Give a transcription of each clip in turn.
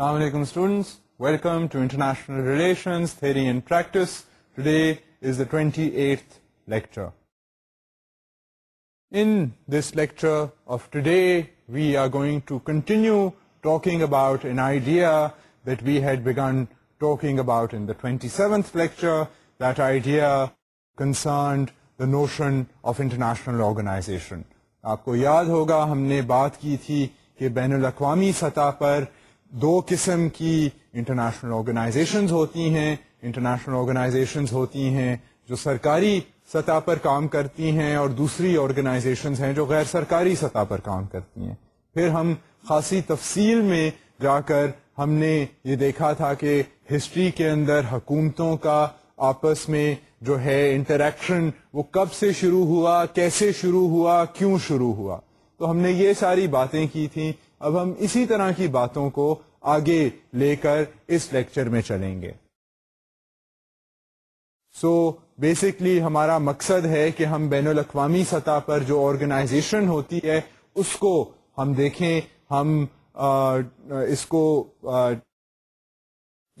السلام علیکم students welcome to international theory and practice today is the twenty eight lecture lecture in this of today we are going to continue talking about an idea that we had begun talking about in the twenty seventh lecture that idea concerned the notion of international organization آپ کو یاد ہوگا ہم نے بات کی تھی کہ بین الاقوامی سطح پر دو قسم کی انٹرنیشنل آرگنائزیشنز ہوتی ہیں انٹرنیشنل آرگنائزیشنز ہوتی ہیں جو سرکاری سطح پر کام کرتی ہیں اور دوسری آرگنائزیشنز ہیں جو غیر سرکاری سطح پر کام کرتی ہیں پھر ہم خاصی تفصیل میں جا کر ہم نے یہ دیکھا تھا کہ ہسٹری کے اندر حکومتوں کا آپس میں جو ہے انٹریکشن وہ کب سے شروع ہوا کیسے شروع ہوا کیوں شروع ہوا تو ہم نے یہ ساری باتیں کی تھیں اب ہم اسی طرح کی باتوں کو آگے لے کر اس لیکچر میں چلیں گے سو بیسکلی ہمارا مقصد ہے کہ ہم بین الاقوامی سطح پر جو آرگنائزیشن ہوتی ہے اس کو ہم دیکھیں ہم آ, اس کو آ,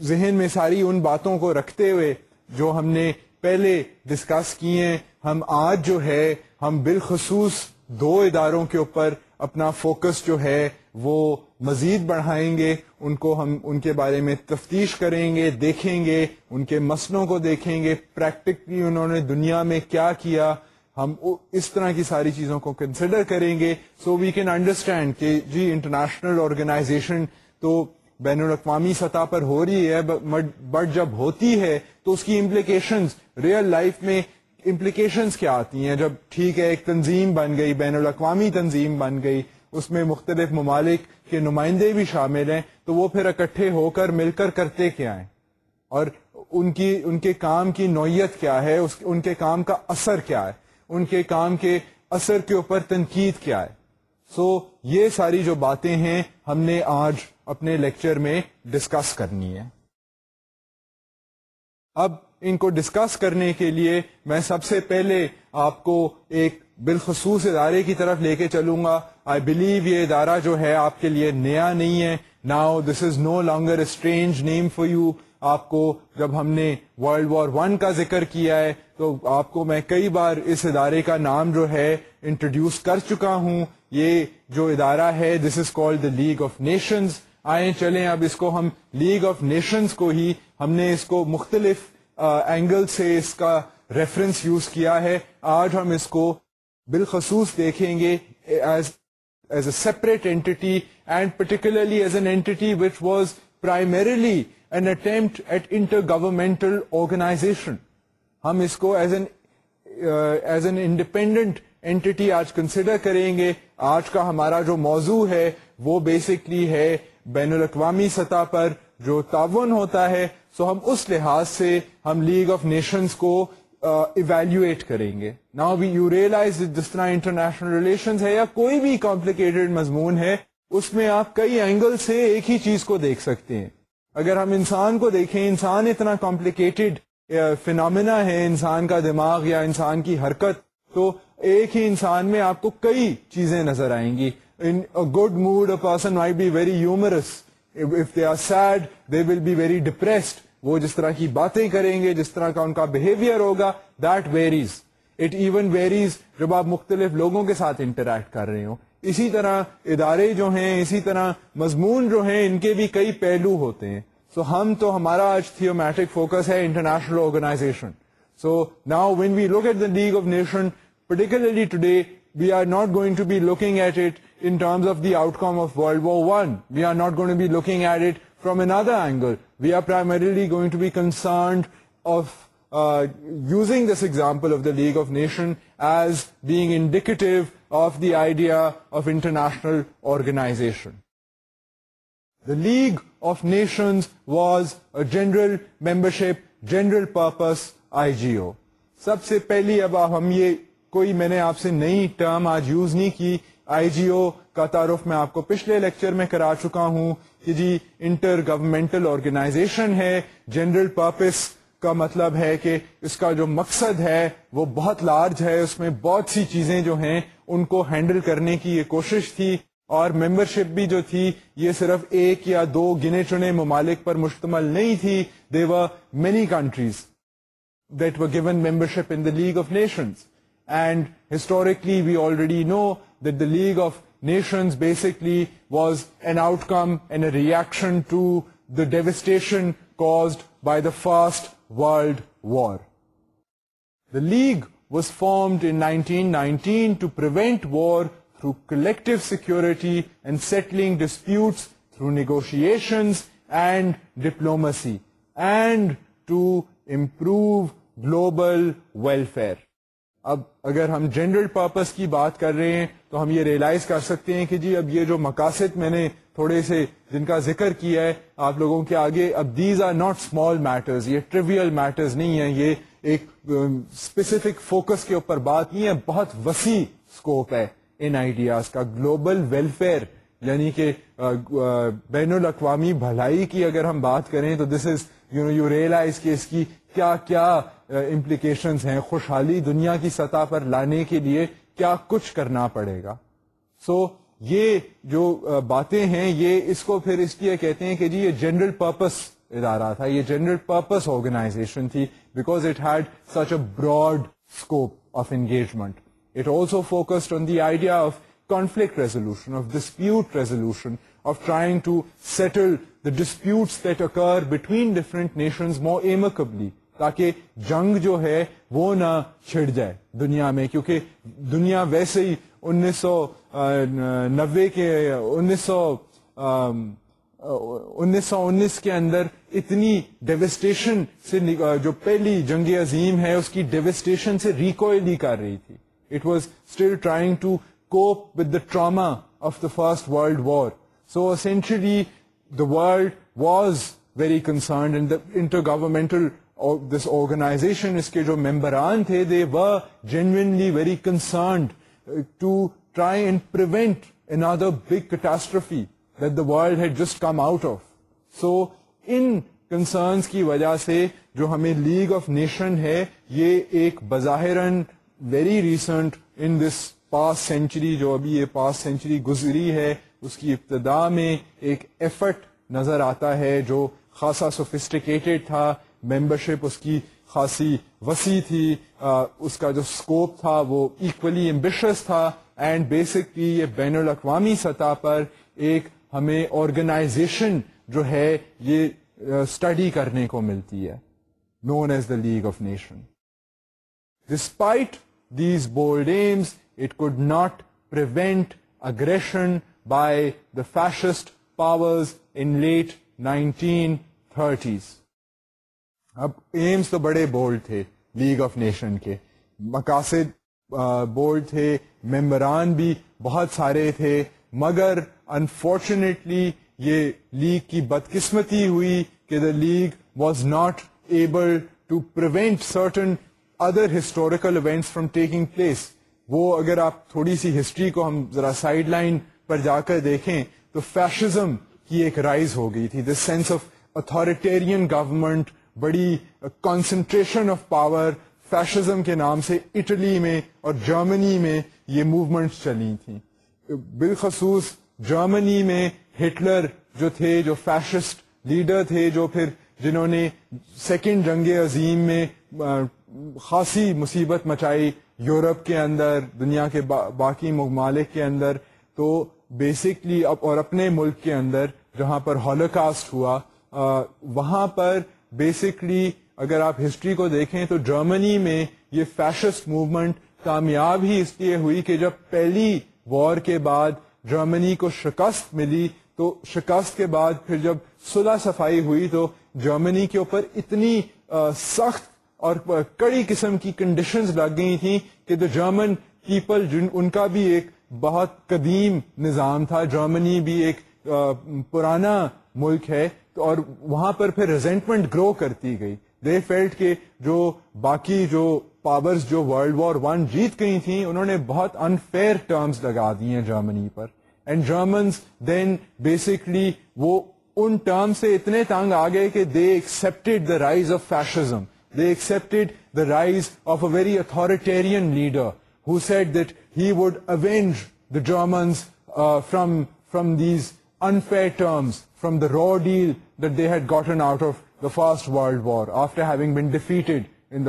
ذہن میں ساری ان باتوں کو رکھتے ہوئے جو ہم نے پہلے ڈسکس کیے ہیں ہم آج جو ہے ہم بالخصوص دو اداروں کے اوپر اپنا فوکس جو ہے وہ مزید بڑھائیں گے ان کو ہم ان کے بارے میں تفتیش کریں گے دیکھیں گے ان کے مسلوں کو دیکھیں گے پریکٹیکلی انہوں نے دنیا میں کیا کیا ہم اس طرح کی ساری چیزوں کو کنسیڈر کریں گے سو وی کین انڈرسٹینڈ کہ جی انٹرنیشنل آرگنائزیشن تو بین الاقوامی سطح پر ہو رہی ہے بٹ جب ہوتی ہے تو اس کی امپلیکیشنز ریئل لائف میں امپلیکیشنز کیا آتی ہیں جب ٹھیک ہے ایک تنظیم بن گئی بین الاقوامی تنظیم بن گئی اس میں مختلف ممالک کے نمائندے بھی شامل ہیں تو وہ پھر اکٹھے ہو کر مل کر کرتے کیا ہیں اور ان کی ان کے کام کی نوعیت کیا ہے اس ان کے کام کا اثر کیا ہے ان کے کام کے اثر کے اوپر تنقید کیا ہے سو یہ ساری جو باتیں ہیں ہم نے آج اپنے لیکچر میں ڈسکس کرنی ہے اب ان کو ڈسکس کرنے کے لیے میں سب سے پہلے آپ کو ایک بالخصوص ادارے کی طرف لے کے چلوں گا آئی بلیو یہ ادارہ جو ہے آپ کے لیے نیا نہیں ہے now this is no longer strange name for you آپ کو جب ہم نے ورلڈ وار ون کا ذکر کیا ہے تو آپ کو میں کئی بار اس ادارے کا نام جو ہے انٹروڈیوس کر چکا ہوں یہ جو ادارہ ہے this is call League of Nations آئے چلیں اب اس کو ہم لیگ آف نیشنز کو ہی ہم نے اس کو مختلف اینگل سے اس کا ریفرنس یوز کیا ہے آج ہم اس کو بالخصوص دیکھیں گے as a separate entity and particularly as an entity entity was primarily an attempt at intergovernmental organization ہم اس کو as an as an independent entity آج کنسیڈر کریں گے آج کا ہمارا جو موضوع ہے وہ بیسکلی ہے بین الاقوامی سطح پر جو تعاون ہوتا ہے سو ہم اس لحاظ سے ہم لیگ آف نیشنز کو ایویلویٹ کریں گے نا وی یو ریئلائز جس طرح انٹرنیشنل ریلیشن ہے یا کوئی بھی کمپلیکیٹڈ مضمون ہے اس میں آپ کئی اینگل سے ایک ہی چیز کو دیکھ سکتے ہیں اگر ہم انسان کو دیکھیں انسان اتنا کمپلیکیٹڈ فینامنا ہے انسان کا دماغ یا انسان کی حرکت تو ایک ہی انسان میں آپ کو کئی چیزیں نظر آئیں گی in good mood a person may be very humorous if they are sad they will be very depressed وہ جس طرح کی باتیں کریں گے جس طرح کا ان کا بہیویئر ہوگا that varies it even varies جب آپ مختلف لوگوں کے ساتھ انٹریکٹ کر رہے ہو اسی طرح ادارے جو ہیں اسی طرح مضمون جو ہیں ان کے بھی کئی پہلو ہوتے ہیں سو ہم تو ہمارا آج تھیومیٹک فوکس ہے international organization so now when we look at the League of Nation particularly to we are not going be looking at it in terms of the outcome of world war one we are not going be looking at it from another angle we are primarily going using this example of the League of Nation as being indicative of the idea of international organization the League of Nations was a general membership general purpose I G O سب سے پہلی اب ہم یہ کوئی میں نے آپ سے نئی ٹرم آج یوز نہیں کی آئی جی او کا تعارف میں آپ کو پچھلے لیکچر میں کرا چکا ہوں کہ جی انٹر گورمنٹل آرگنائزیشن ہے جنرل پرپس کا مطلب ہے کہ اس کا جو مقصد ہے وہ بہت لارج ہے اس میں بہت سی چیزیں جو ہیں ان کو ہینڈل کرنے کی یہ کوشش تھی اور ممبرشپ بھی جو تھی یہ صرف ایک یا دو گنے چنے ممالک پر مشتمل نہیں تھی there were many countries that were given membership in League of Nations and historically we already know that the League of Nations basically was an outcome and a reaction to the devastation caused by the First World War. The League was formed in 1919 to prevent war through collective security and settling disputes through negotiations and diplomacy, and to improve global welfare. اب اگر ہم general purpose کی بات کر رہے ہیں تو ہم یہ ریئلائز کر سکتے ہیں کہ جی اب یہ جو مقاصد میں نے تھوڑے سے جن کا ذکر کیا ہے آپ لوگوں کے آگے اب these are not small matters یہ ٹریویل میٹرز نہیں ہیں یہ ایک اسپیسیفک فوکس کے اوپر بات نہیں ہے بہت وسیع اسکوپ ہے ان آئیڈیاز کا گلوبل ویلفیئر یعنی کہ بین الاقوامی بھلائی کی اگر ہم بات کریں تو this is you know you realize کہ اس کی کیا کیا امپلیکیشنز ہیں خوشحالی دنیا کی سطح پر لانے کے لیے کیا کچھ کرنا پڑے گا سو so, یہ جو باتیں ہیں یہ اس کو پھر اس لیے کہتے ہیں کہ جی یہ جنرل پرپس ادارہ تھا یہ جنرل پرپس آرگنائزیشن تھی because it had such a broad scope of engagement it also focused on the idea of conflict resolution of dispute resolution of trying to settle the disputes that occur between different nations more amicably. تاکہ جنگ جو ہے وہ نہ چھڑ جائے دنیا میں کیونکہ دنیا ویسے ہی انیس سو نوے کے انیس سو انیس سو انیس کے اندر اتنی ڈیوسٹیشن سے جو پہلی جنگ عظیم ہے اس کی ڈیوسٹیشن سے ریکوائل ہی کر رہی تھی it was still trying to cope with the trauma of the first world war so a century the world was very concerned intergovernmental this organization جو ممبران تھے they were genuinely very concerned to try and the world had just come out of. So, in concerns کی وجہ سے جو ہمیں league of nation ہے یہ ایک بظاہر very recent in this past century جو ابھی یہ پاس سینچری گزری ہے اس کی ابتدا میں ایک ایفرٹ نظر آتا ہے جو خاصا سوفسٹیکیٹڈ تھا ممبرشپ اس کی خاصی وسیع تھی آ, اس کا جو اسکوپ تھا وہ ایکولی امبیشس تھا اینڈ بیسکلی یہ بین الاقوامی سطح پر ایک ہمیں آرگنائزیشن جو ہے یہ اسٹڈی کرنے کو ملتی ہے known as the League of Nation despite these bold aims it could not prevent aggression by the fascist power in late nineteen thirties اب ایمز تو بڑے بولڈ تھے لیگ آف نیشن کے مقاصد بولڈ تھے ممبران بھی بہت سارے تھے مگر انفارچونیٹلی یہ لیگ کی بدقسمتی ہوئی کہ the League was not able to prevent certain other historical events from taking place وہ اگر آپ تھوڑی سی ہسٹری کو ہم ذرا سائڈ لائن پر جا کر دیکھیں تو فیشزم کی ایک رائز ہو گئی تھی the sense of authoritarian government بڑی کانسنٹریشن آف پاور فیشزم کے نام سے اٹلی میں اور جرمنی میں یہ موومنٹس چلی تھیں بالخصوص جرمنی میں ہٹلر جو تھے جو فیشسٹ لیڈر تھے جو پھر جنہوں نے سیکنڈ جنگ عظیم میں خاصی مصیبت مچائی یورپ کے اندر دنیا کے باقی ممالک کے اندر تو بیسکلی اور اپنے ملک کے اندر جہاں پر ہالو ہوا آ, وہاں پر بیسکلی اگر آپ ہسٹری کو دیکھیں تو جرمنی میں یہ فیشسٹ موومنٹ کامیاب ہی اس لیے ہوئی کہ جب پہلی وار کے بعد جرمنی کو شکست ملی تو شکست کے بعد پھر جب صلح صفائی ہوئی تو جرمنی کے اوپر اتنی آ, سخت اور کڑی قسم کی کنڈیشنز لگ گئی تھیں کہ جو جرمن پیپل ان کا بھی ایک بہت قدیم نظام تھا جرمنی بھی ایک پرانا ملک ہے اور وہاں پر پھر ریزینٹمنٹ گرو کرتی گئی دے فیلٹ کے جو باقی جو پاورز جو ورلڈ وار ون جیت گئی تھیں انہوں نے بہت انفیئر ٹرمز لگا دی ہیں جرمنی پر اینڈ جرمنس دین بیسکلی وہ ان ٹرم سے اتنے تنگ آ گئے کہ they accepted the rise of fascism they accepted the rise of a very authoritarian leader Germans from from these unfair from the raw deal they had gotten out of the first world war after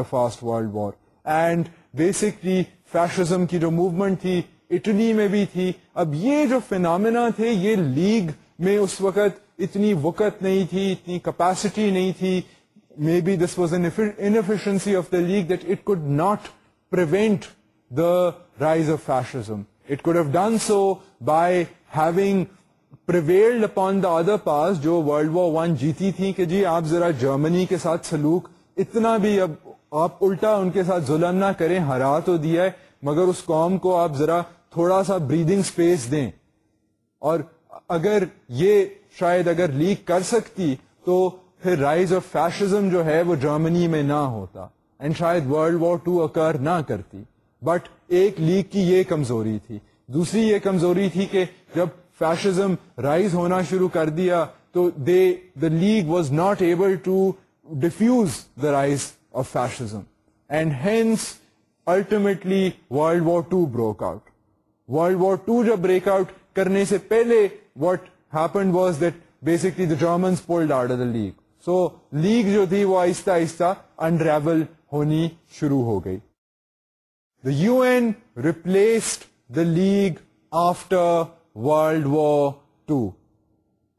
first world war and basically fascism کی جو movement تھی Italy میں بھی تھی اب یہ جو phenomena تھے یہ لیگ میں اس وقت اتنی وقت نہیں تھی اتنی کپیسٹی نہیں تھی may be this was an insufficiency of the League that per the rise of fascism. It could have done so by having prevailed upon the other powers جو ورلڈ وار ون جیتی تھی کہ جی آپ ذرا جرمنی کے ساتھ سلوک اتنا بھی اب آپ الٹا ان کے ساتھ ظلم نہ کریں ہرا تو دیا ہے مگر اس قوم کو آپ ذرا تھوڑا سا بریدنگ سپیس دیں اور اگر یہ شاید اگر لیک کر سکتی تو پھر رائز آف فیشزم جو ہے وہ جرمنی میں نہ ہوتا اینڈ شاید ورلڈ وار ٹو اکر نہ کرتی بٹ ایک لیگ کی یہ کمزوری تھی دوسری یہ کمزوری تھی کہ جب فیشزم رائز ہونا شروع کر دیا تو they the League was not able to defuse the rise of fascism and hence ultimately world war two broke out world war two جب بریک آؤٹ کرنے سے پہلے what happen was that basically the Germans pulled order League so League جو تھی وہ آہستہ آہستہ انڈریول ہونی شروع ہو گئی U N replace the League after world war two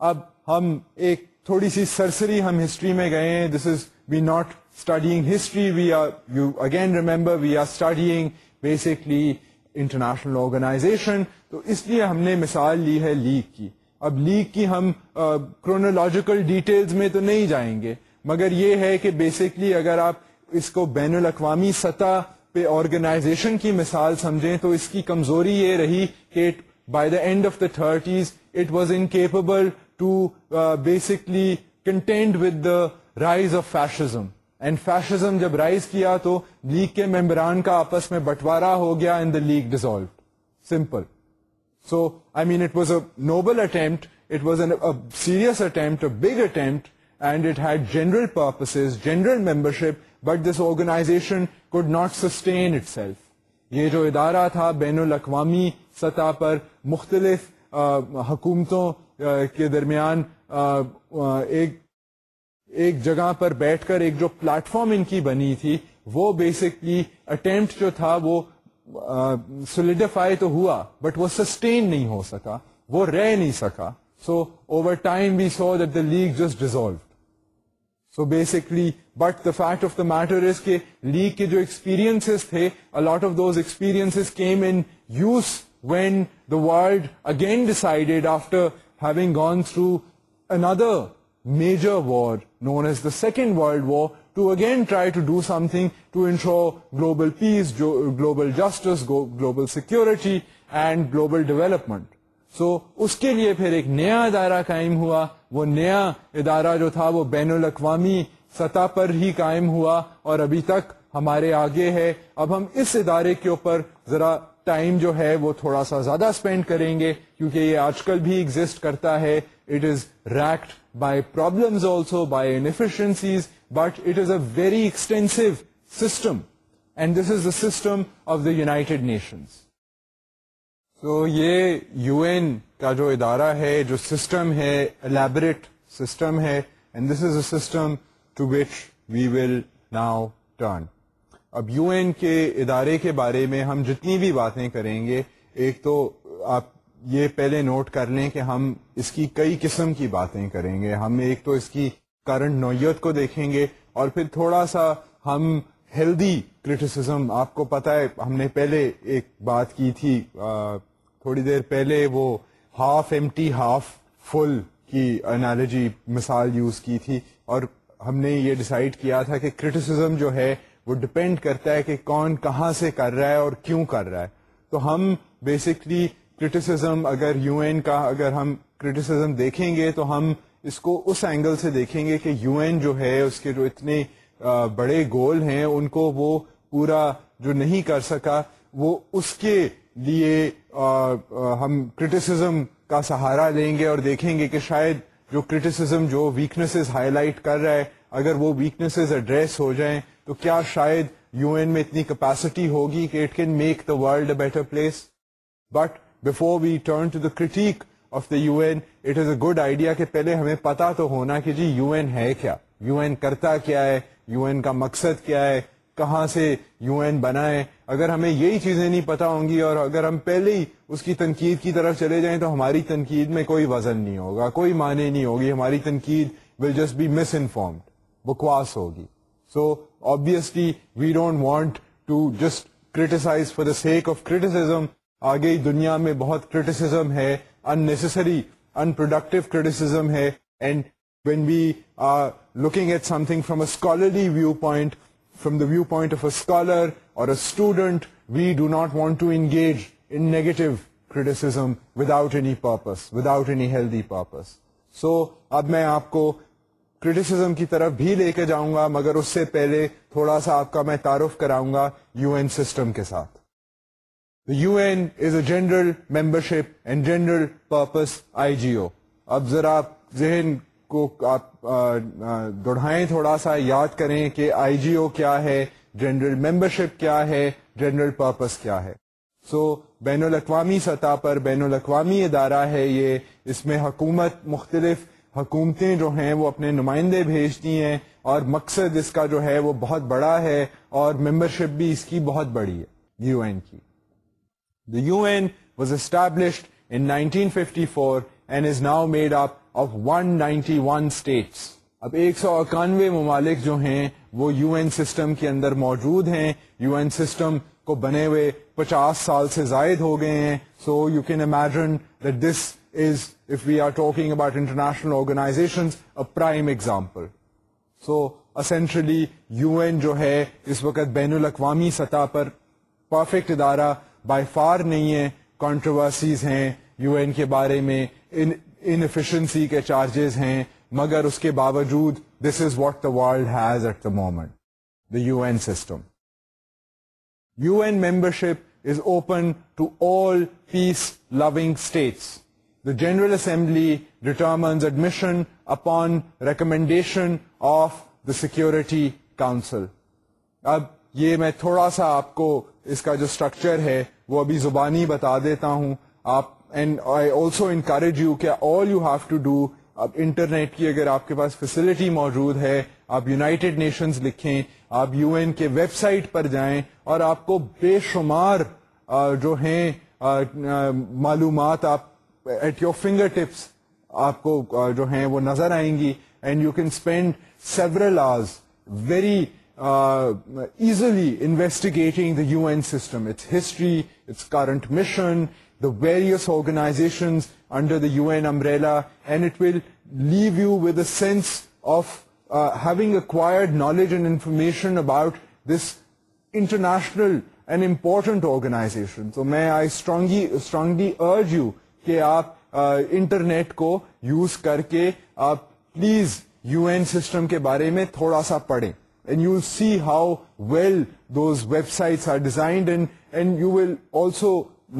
اب ہم ایک تھوڑی سی سرسری ہم ہسٹری میں گئے ہیں this is we not studying history we are you again remember we are studying basically international organization تو اس لیے ہم نے مثال لی ہے لیگ کی اب لیگ کی ہم کرونالوجیکل ڈیٹیلز میں تو نہیں جائیں گے مگر یہ ہے کہ بیسکلی اگر آپ اس کو بین الاقوامی سطح پہ آرگنائزیشن کی مثال سمجھیں تو اس کی کمزوری یہ رہی کہ by the end of the thirties it was incapable to basically contend with the rise of fascism and fascism جب رائز کیا تو لیگ کے ممبران کا آپس میں بٹوارا ہو گیا and the League dissolve simple so I mean it was a noble attempt it was a serious a big attempt and it had general purposes general membership but this organization could not sustain itself یہ جو ادارہ تھا بین الاقوامی سطح پر مختلف حکومتوں کے درمیان ایک جگہ پر بیٹھ کر ایک جو پلیٹ فارم ان کی بنی تھی وہ بیسکلی اٹمپٹ جو تھا وہ سولیڈیفائی تو ہوا بٹ وہ سسٹین نہیں ہو سکا وہ رہ نہیں سکا so over time we saw that the League just dissolve so basically but the fact of the matter is کہ لیگ کے جو ایکسپیرئنس تھے a lot of those experience came in use when the داڈ again decided after having gone through another major war known as the second world war to again try to do something to ensure global peace global justice global security and global development so so, اس کے لیے پھر ایک نیا ادارہ قائم ہوا وہ نیا ادارہ جو تھا وہ بین الاقوامی سطح پر ہی قائم ہوا اور ابھی تک ہمارے آگے ہے اب ہم اس ادارے کے اوپر ذرا ٹائم جو ہے وہ تھوڑا سا زیادہ اسپینڈ کریں گے کیونکہ یہ آج کل بھی ایگزٹ کرتا ہے it is wrecked by problem also by insufficiencies but it is a very extensive system and this is the system of the United Nations تو یہ یو این کا جو ادارہ ہے جو سسٹم ہے الیبریٹ سسٹم ہے and this is a system to which we will now turn اب یو این کے ادارے کے بارے میں ہم جتنی بھی باتیں کریں گے ایک تو آپ یہ پہلے نوٹ کر لیں کہ ہم اس کی کئی قسم کی باتیں کریں گے ہم ایک تو اس کی کرنٹ نوعیت کو دیکھیں گے اور پھر تھوڑا سا ہم ہیلدی کرٹیسزم آپ کو پتا ہے ہم نے پہلے ایک بات کی تھی تھوڑی دیر پہلے وہ half empty half full کی انالوجی مثال یوز کی تھی اور ہم نے یہ ڈسائڈ کیا تھا کہ کرٹیسزم جو ہے وہ ڈپینڈ کرتا ہے کہ کون کہاں سے کر رہا ہے اور کیوں کر رہا ہے تو ہم بیسکلی کرٹیسم اگر یو این کا اگر ہم کرٹیسم دیکھیں گے تو ہم اس کو اس اینگل سے دیکھیں گے کہ یو این جو ہے اس کے جو اتنے بڑے گول ہیں ان کو وہ پورا جو نہیں کر سکا وہ اس کے لیے ہم کرٹیسزم کا سہارا لیں گے اور دیکھیں گے کہ شاید جو کرٹیسزم جو ویکنیسز ہائی لائٹ کر رہا ہے اگر وہ ویکنیسز ایڈریس ہو جائیں تو کیا شاید یو این میں اتنی کیپیسٹی ہوگی کہ it can make the world a better place but before we turn to the of the U N it is a good idea کہ پہلے ہمیں پتا تو ہونا کہ جی یو این ہے کیا یو این کرتا کیا ہے یو این کا مقصد کیا ہے کہاں سے یو این بنائے اگر ہمیں یہی چیزیں نہیں پتا ہوں گی اور اگر ہم پہلے ہی اس کی تنقید کی طرف چلے جائیں تو ہماری تنقید میں کوئی وزن نہیں ہوگا کوئی معنی نہیں ہوگی ہماری تنقید will just be misinformed بکواس ہوگی so basically we don't want to just criticize for the sake of criticism آگے دنیا میں بہت کریٹیسم ہے unnecessary unproductive criticism ہے and when we are looking at some from from scholarly view point from the view point of scholar or student we do not want to engage any پر آپ کو کرف بھی لے کے جاؤں گا مگر اس سے پہلے تھوڑا سا آپ کا میں تعارف کراؤں گا یو این سسٹم کے ساتھ U N is a general membership and general purpose I G O اب ذرا ذہن کو آپ دوڑائیں تھوڑا سا یاد کریں کہ آئی جی او کیا ہے جنرل ممبرشپ کیا ہے جنرل پرپس کیا ہے سو so, بین الاقوامی سطح پر بین الاقوامی ادارہ ہے یہ اس میں حکومت مختلف حکومتیں جو ہیں وہ اپنے نمائندے بھیجتی ہیں اور مقصد اس کا جو ہے وہ بہت بڑا ہے اور ممبر شپ بھی اس کی بہت بڑی ہے یو این کی the U N was established in nineteen fifty four and is now made up of 191 one states اب ایک سو اکانوے ممالک جو ہیں وہ یو این سسٹم کے اندر موجود ہیں یو این سسٹم کو بنے ہوئے پچاس سال سے زائد ہو گئے ہیں so you can imagine that this is if we are talking about international organization prime example so essentially U N جو ہے اس وقت بین الاقوامی سطح پر پرفیکٹ ادارہ بائی فار نہیں ہے کانٹروورسیز ہیں یو این کے بارے میں انفیشنسی کے چارجز ہیں مگر اس کے باوجود this is what the world has at the moment the U N system U N membership is open to all peace loving states the General Assembly determines admission upon recommendation of the Security Council اب یہ میں تھوڑا سا آپ کو اس کا جو structure ہے وہ ابھی زبانی بتا دیتا ہوں آپ and I also encourage you کہ all you have to do اب انٹرنیٹ کی اگر آپ کے پاس فیسلٹی موجود ہے آپ یوناٹیڈ نیشنز لکھیں آپ یو این کے ویب سائٹ پر جائیں اور آپ کو بے شمار جو ہیں معلومات آپ ایٹ یور فنگر ٹپس آپ کو جو ہیں وہ نظر آئیں گی and you can spend several hours very easily investigating the U N system its history its current mission various organization under the U N umbrella and it will leave you with sense of having acquire knowledge and information about this international and important organization میں strongly urge you کہ آپ internet کو use کر کے آپ please U N system کے بارے میں تھوڑا سا پڑھیں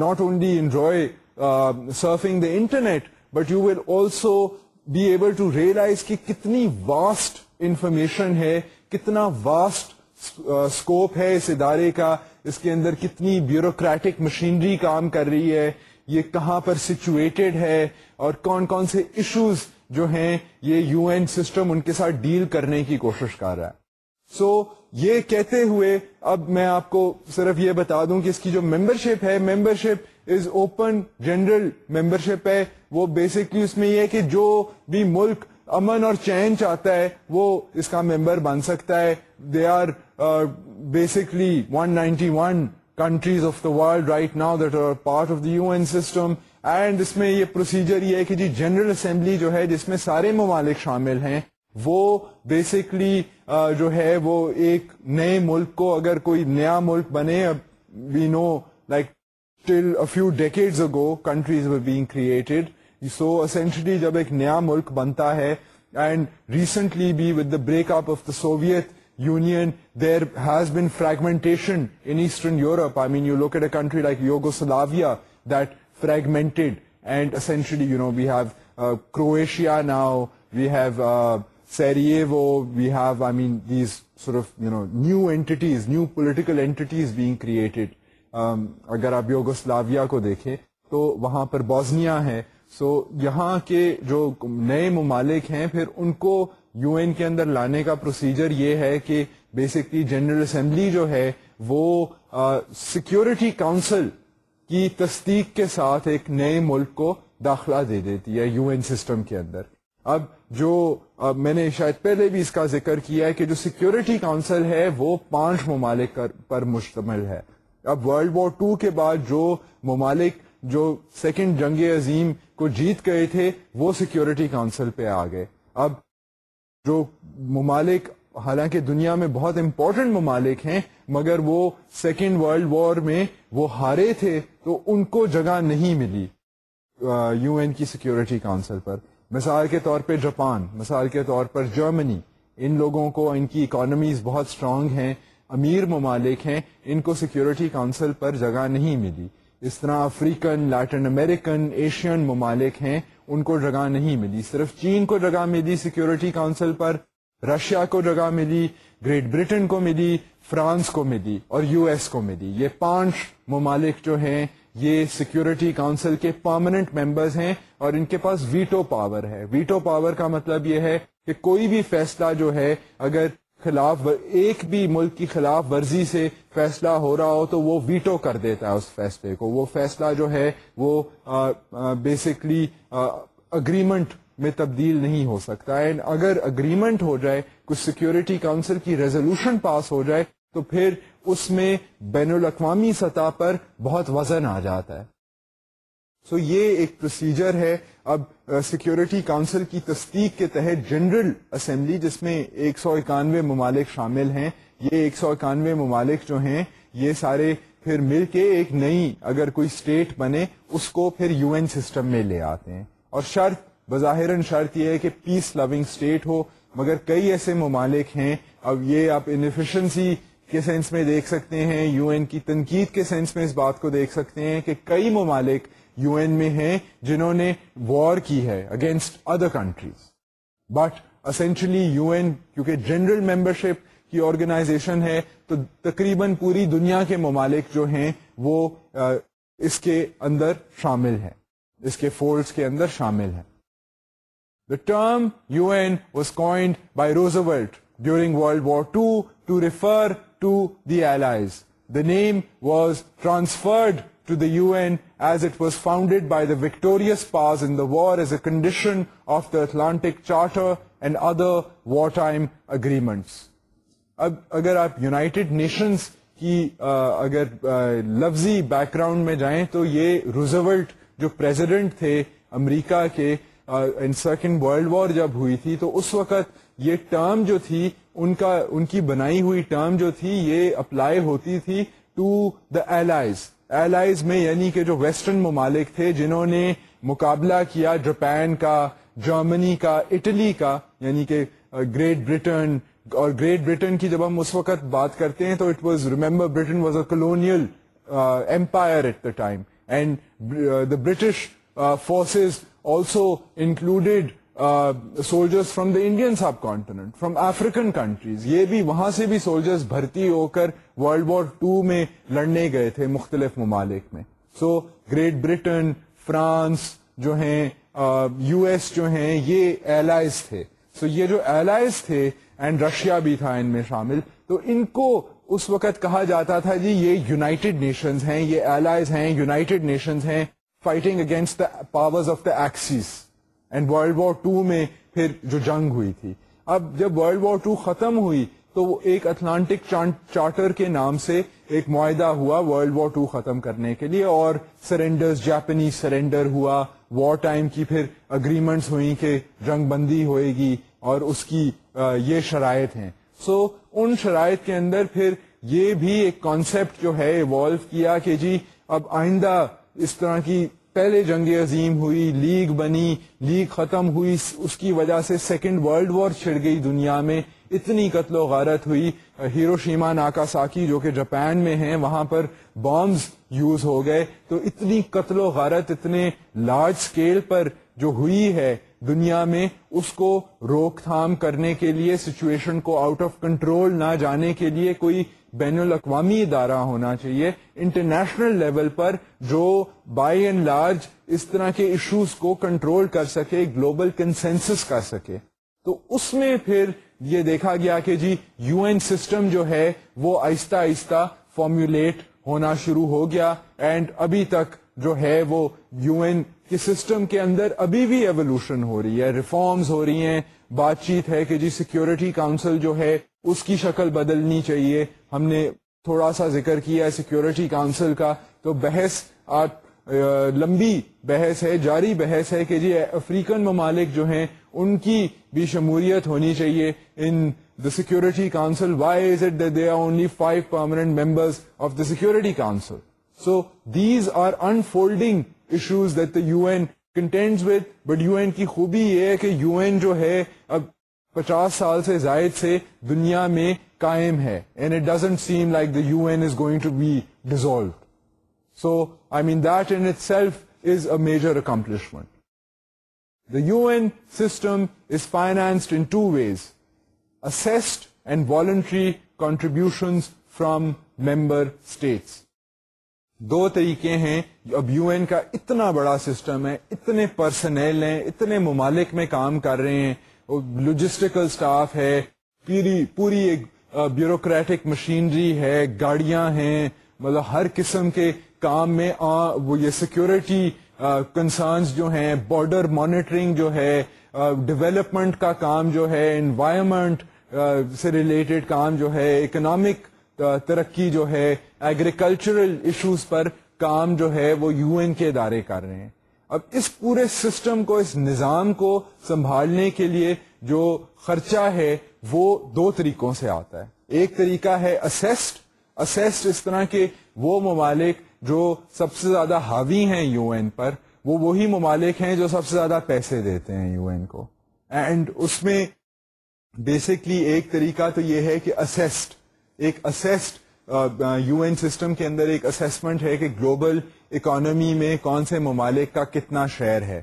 ناٹ اونلی ان روئے surfing the internet but you will also be able to realize کہ کتنی واسٹ انفارمیشن ہے کتنا واسٹ اسکوپ ہے اس ادارے کا اس کے اندر کتنی بیوروکریٹک مشینری کام کر رہی ہے یہ کہاں پر سچویٹڈ ہے اور کون کون سے ایشوز جو ہیں یہ یو این سسٹم ان کے ساتھ ڈیل کرنے کی کوشش کر رہا ہے سو یہ کہتے ہوئے اب میں آپ کو صرف یہ بتا دوں کہ اس کی جو ممبر شپ ہے ممبر شپ is open general member ہے وہ بیسکلی اس میں یہ ہے کہ جو بھی ملک امن اور چین چاہتا ہے وہ اس کا ممبر بن سکتا ہے they are basically one ninety one countries of the world right now that are part of the U N system and اس میں یہ پروسیجر یہ ہے کہ جی جنرل اسمبلی جو ہے جس میں سارے ممالک شامل ہیں وہ بیسکلی جو ہے وہ ایک نئے ملک کو اگر کوئی نیا ملک بنے we know like till few decades ago countries being created so essentially جب ایک نیا ملک بنتا ہے اینڈ ریسنٹلی بھی break up of the Soviet Union there has been fragmentation in eastern Europe I mean you look at a country like Yugoslavia that fragmented and you know we have Croatia now we have Serbia وہ we have I mean these you know new entities new political entities being created اگر آپ Yugoslavia کو دیکھیں تو وہاں پر Bosnia ہے سو یہاں کے جو نئے ممالک ہیں پھر ان کو یو این کے اندر لانے کا پروسیجر یہ ہے کہ بیسکلی جنرل اسمبلی جو ہے وہ uh, کاؤنسل کی تصدیق کے ساتھ ایک نئے ملک کو داخلہ دے دیتی ہے یو این سسٹم کے اندر اب جو اب میں نے شاید پہلے بھی اس کا ذکر کیا ہے کہ جو سیکیورٹی کاؤنسل ہے وہ پانچ ممالک پر مشتمل ہے اب ورلڈ وار ٹو کے بعد جو ممالک جو سیکنڈ جنگ عظیم کو جیت گئے تھے وہ سیکیورٹی کاؤنسل پہ آ گئے اب جو ممالک حالانکہ دنیا میں بہت امپورٹنٹ ممالک ہیں مگر وہ سیکنڈ ورلڈ وار میں وہ ہارے تھے تو ان کو جگہ نہیں ملی یو این کی سیکیورٹی کاؤنسل پر مثال کے طور پہ جاپان مثال کے طور پر جرمنی ان لوگوں کو ان کی اکانمیز بہت اسٹرانگ ہیں امیر ممالک ہیں ان کو سیکیورٹی کاؤنسل پر جگہ نہیں ملی اس طرح افریقن لیٹن امریکن ایشین ممالک ہیں ان کو جگہ نہیں ملی صرف چین کو جگہ ملی سیکیورٹی کاؤنسل پر رشیا کو جگہ ملی گریٹ برٹن کو ملی فرانس کو ملی اور یو ایس کو ملی یہ پانچ ممالک جو ہیں یہ سیکورٹی کاؤنسل کے پرماننٹ ممبرز ہیں اور ان کے پاس ویٹو پاور ہے ویٹو پاور کا مطلب یہ ہے کہ کوئی بھی فیصلہ جو ہے اگر خلاف ایک بھی ملک کی خلاف ورزی سے فیصلہ ہو رہا ہو تو وہ ویٹو کر دیتا ہے اس فیصلے کو وہ فیصلہ جو ہے وہ بیسکلی اگریمنٹ میں تبدیل نہیں ہو سکتا اینڈ اگر اگریمنٹ ہو جائے کچھ سیکیورٹی کاؤنسل کی ریزولوشن پاس ہو جائے تو پھر اس میں بین الاقوامی سطح پر بہت وزن آ جاتا ہے سو so یہ ایک پروسیجر ہے اب uh, کاؤنسل کی تصدیق کے تحت جنرل اسمبلی جس میں ایک سو اکانوے ممالک شامل ہیں یہ ایک سو اکانوے ممالک جو ہیں یہ سارے پھر مل کے ایک نئی اگر کوئی اسٹیٹ بنے اس کو پھر یو این سسٹم میں لے آتے ہیں اور شرط بظاہراً شرط یہ ہے کہ پیس لونگ اسٹیٹ ہو مگر کئی ایسے ممالک ہیں اب یہ آپ انفیشنسی کے سینس میں دیکھ سکتے ہیں یو این کی تنقید کے سینس میں اس بات کو دیکھ سکتے ہیں کہ کئی ممالک یو این میں ہیں جنہوں نے وار کی ہے against other countries but essentially U N کیونکہ جنرل ممبرشپ کی آرگنائزیشن ہے تو تقریباً پوری دنیا کے ممالک جو ہیں وہ اس کے اندر شامل ہیں اس کے فولڈس کے اندر شامل ہیں The term UN was coined by Roosevelt during World War II to refer to the Allies the name was transfer of the Atlantic Charter and other war time agreement اب اگر آپ یونائٹیڈ نیشنز کی اگر لفظی back ground میں جائیں تو یہ روزولٹ جو پریزیڈنٹ تھے امریکہ کے سیکنڈ ورلڈ وار جب ہوئی تھی تو اس وقت یہ ٹرم جو تھی ان کا ان کی بنائی ہوئی ٹرم جو تھی یہ اپلائی ہوتی تھی ٹو دا ایلائز ایلائز میں یعنی کہ جو ویسٹرن ممالک تھے جنہوں نے مقابلہ کیا جاپان کا جرمنی کا اٹلی کا یعنی کہ گریٹ بریٹن اور گریٹ بریٹن کی جب ہم اس وقت بات کرتے ہیں تو it was remember Britain was a colonial empire at the time and the British forces also included soldiers from the Indian subcontinent from African countries یہ بھی وہاں سے بھی سولجرس بھرتی ہو کر ورلڈ وار ٹو میں لڑنے گئے تھے مختلف ممالک میں سو گریٹ بریٹن فرانس جو ہیں یو ایس جو ہیں یہ ایلائز تھے سو یہ جو ایلائز تھے اینڈ رشیا بھی تھا ان میں شامل تو ان کو اس وقت کہا جاتا تھا جی یہ یوناٹیڈ نیشنز ہیں یہ ایلائز ہیں یوناٹیڈ نیشنز ہیں fighting against the power of the Axis and World War two میں پھر جو جنگ ہوئی تھی اب جب ورلڈ وار ٹو ختم ہوئی تو وہ ایک اتلانٹک چارٹر کے نام سے ایک معاہدہ ہوا ورلڈ وار ٹو ختم کرنے کے لیے اور سرینڈر جاپنیز سرینڈر ہوا وار ٹائم کی پھر اگریمنٹس ہوئی کہ جنگ بندی ہوئے گی اور اس کی یہ شرائط ہیں سو so, ان شرائط کے اندر پھر یہ بھی ایک کانسیپٹ جو ہے ایوالو کیا کہ جی اب آئندہ اس طرح کی پہلے جنگ عظیم ہوئی لیگ بنی لیگ ختم ہوئی اس کی وجہ سے سیکنڈ ورلڈ وار چھڑ گئی دنیا میں اتنی قتل و غارت ہوئی ہیرو شیما ناکا ساکی جو کہ جاپان میں ہیں وہاں پر بامز یوز ہو گئے تو اتنی قتل و غارت اتنے لارج اسکیل پر جو ہوئی ہے دنیا میں اس کو روک تھام کرنے کے لیے سچویشن کو آؤٹ آف کنٹرول نہ جانے کے لیے کوئی بین الاقوامی ادارہ ہونا چاہیے انٹرنیشنل لیول پر جو بائی اینڈ لارج اس طرح کے ایشوز کو کنٹرول کر سکے گلوبل کنسینسس کر سکے تو اس میں پھر یہ دیکھا گیا کہ جی یو این سسٹم جو ہے وہ آہستہ آہستہ فارمولیٹ ہونا شروع ہو گیا اینڈ ابھی تک جو ہے وہ یو این کے سسٹم کے اندر ابھی بھی ایولیوشن ہو رہی ہے ریفارمز ہو رہی ہیں بات چیت ہے کہ جی سیکیورٹی کاؤنسل جو ہے اس کی شکل بدلنی چاہیے ہم نے تھوڑا سا ذکر کیا ہے سیکیورٹی کاؤنسل کا تو بحث آپ لمبی بحث ہے جاری بحث ہے کہ جی افریقن ممالک جو ہیں ان کی بھی شمولیت ہونی چاہیے in the Security Council why is it they are only five permanent members of the Security Council so these are unfolding issues the U N content with but U N کی خوبی یہ ہے کہ یو این جو ہے اب پچاس سال سے زائد سے دنیا میں قائم ہے and it doesn't seem like the U N is going to be dissolve so I mean that itself is a major accomplishment the U N system is financed in two ways assessed and voluntary contribution from member states دو طریقے ہیں اب U N کا اتنا بڑا system ہے اتنے personal ہیں اتنے ممالک میں کام کر رہے ہیں لوجسٹیکل اسٹاف ہے پیری پوری ایک بیوروکریٹک مشینری ہے گاڑیاں ہیں مطلب ہر قسم کے کام میں آ, وہ یہ سیکورٹی کنسرنس جو ہیں بارڈر مانیٹرنگ جو ہے ڈیولپمنٹ کا کام جو ہے انوائرمنٹ سے ریلیٹڈ کام جو ہے اکنامک ترقی جو ہے ایگریکلچرل ایشوز پر کام جو ہے وہ یو این کے ادارے کر رہے ہیں اب اس پورے سسٹم کو اس نظام کو سنبھالنے کے لیے جو خرچہ ہے وہ دو طریقوں سے آتا ہے ایک طریقہ ہے اس طرح کے وہ ممالک جو سب سے زیادہ حاوی ہیں یو این پر وہ وہی ممالک ہیں جو سب سے زیادہ پیسے دیتے ہیں یو این کو اینڈ اس میں بیسکلی ایک طریقہ تو یہ ہے کہ اسیسٹ ایک اسیسٹ یو این سسٹم کے اندر ایک اسیسمنٹ ہے کہ گلوبل اکانومی میں کون سے ممالک کا کتنا شیئر ہے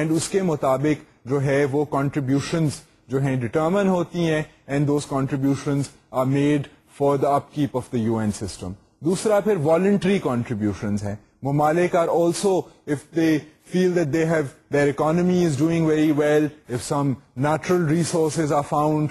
اینڈ اس کے مطابق جو ہے وہ کانٹریبیوشنز جو ہیں ڈٹرمن ہوتی ہیں and those contributions are made for the upkeep of the U N system دوسرا پھر والنٹری کانٹریبیوشنز ہیں ممالک are also if they feel that have their economy is doing very well if some natural resources are found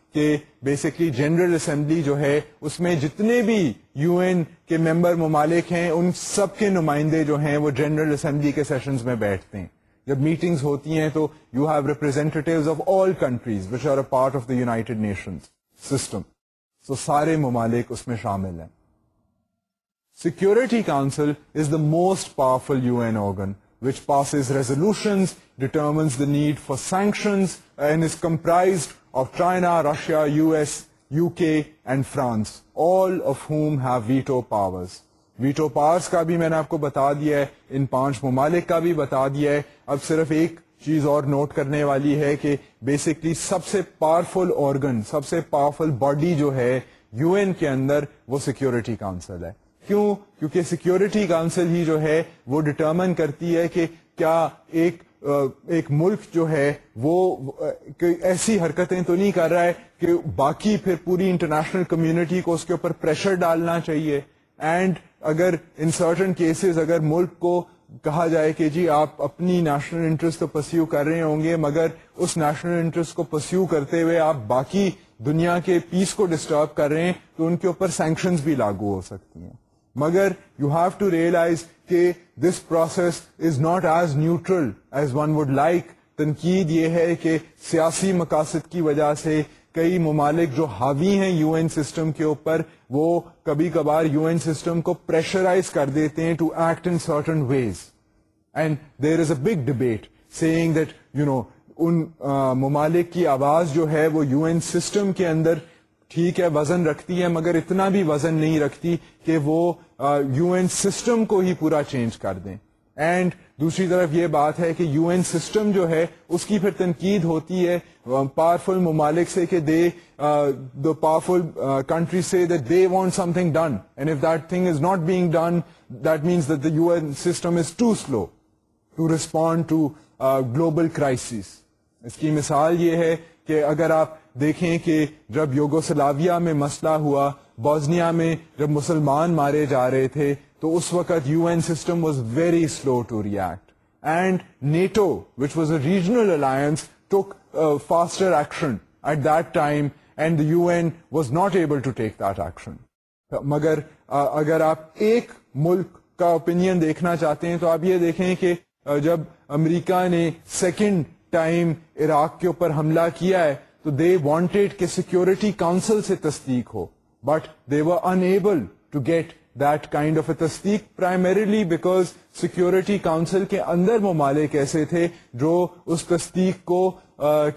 کہ basically general assembly جو ہے اس میں جتنے بھی یو این کے ممبر ممالک ہیں ان سب کے نمائندے جو ہیں وہ جنرل اسمبلی کے سیشنز میں بیٹھتے ہیں جب میٹنگز ہوتی ہیں تو you have representatives of all countries which are a part of the United Nation system so سارے ممالک اس میں شامل ہیں Security Council is the most powerful U N organ which passes resolutions determines the need for sanctions and is comprised of China Russia U S U K and France all of whom بھی میں نے آپ کو بتا دیا ہے ان پانچ ممالک کا بھی بتا دیا ہے اب صرف ایک چیز اور نوٹ کرنے والی ہے کہ بیسکلی سب سے پاورفل آرگن سب سے پاورفل باڈی جو ہے یو این کے اندر وہ سیکیورٹی کاؤنسل ہے کیوں کیونکہ سیکیورٹی کاؤنسل ہی جو ہے وہ ڈٹرمن کرتی ہے کہ کیا ایک ایک ملک جو ہے وہ ایسی حرکتیں تو نہیں کر رہا ہے کہ باقی پھر پوری انٹرنیشنل کمیونٹی کو اس کے اوپر پریشر ڈالنا چاہیے اینڈ اگر ان سرٹن کیسز اگر ملک کو کہا جائے کہ جی آپ اپنی نیشنل انٹرسٹ تو پرسیو کر رہے ہوں گے مگر اس نیشنل انٹرسٹ کو پرسیو کرتے ہوئے آپ باقی دنیا کے پیس کو ڈسٹرب کر رہے ہیں تو ان کے اوپر سینکشنز بھی لاگو ہو سکتی ہیں مگر یو ہیو ٹو ریئلائز کہ this process is not as neutral as one would like تنقید یہ ہے کہ سیاسی مقاصد کی وجہ سے کئی ممالک جو حاوی ہیں یو این سسٹم کے اوپر وہ کبھی کبھار یو این سسٹم کو پریشرائز کر دیتے ہیں to act in certain ways and there is a big debate seeing that you know ان ممالک کی آواز جو ہے وہ یو این سسٹم کے اندر ٹھیک ہے وزن رکھتی ہے مگر اتنا بھی وزن نہیں رکھتی کہ وہ یو این سسٹم کو ہی پورا چینج کر دیں اینڈ دوسری طرف یہ بات ہے کہ یو این سسٹم جو ہے اس کی پھر تنقید ہوتی ہے پاورفل ممالک سے کہ they powerful country say that they want something done and if that thing is not being done that means the U N system is too slow to respond to global crisis اس کی مثال یہ ہے کہ اگر آپ دیکھیں کہ جب یوگوسلاویا میں مسئلہ ہوا بوزنیا میں جب مسلمان مارے جا رہے تھے تو اس وقت U N system was very slow to react and NATO which was a regional alliance took faster action at that time and U N was not able to take that action مگر اگر آپ ایک ملک کا opinion دیکھنا چاہتے ہیں تو آپ یہ دیکھیں کہ جب امریکہ نے سیکنڈ ٹائم عراق کے اوپر حملہ کیا ہے تو دے وانٹیڈ کہ سیکورٹی کاؤنسل سے تصدیق ہو but they were unable to get that kind of a تصدیق پرائمریلی بیکاز سیکورٹی کاؤنسل کے اندر ممالک ایسے تھے جو اس تصدیق کو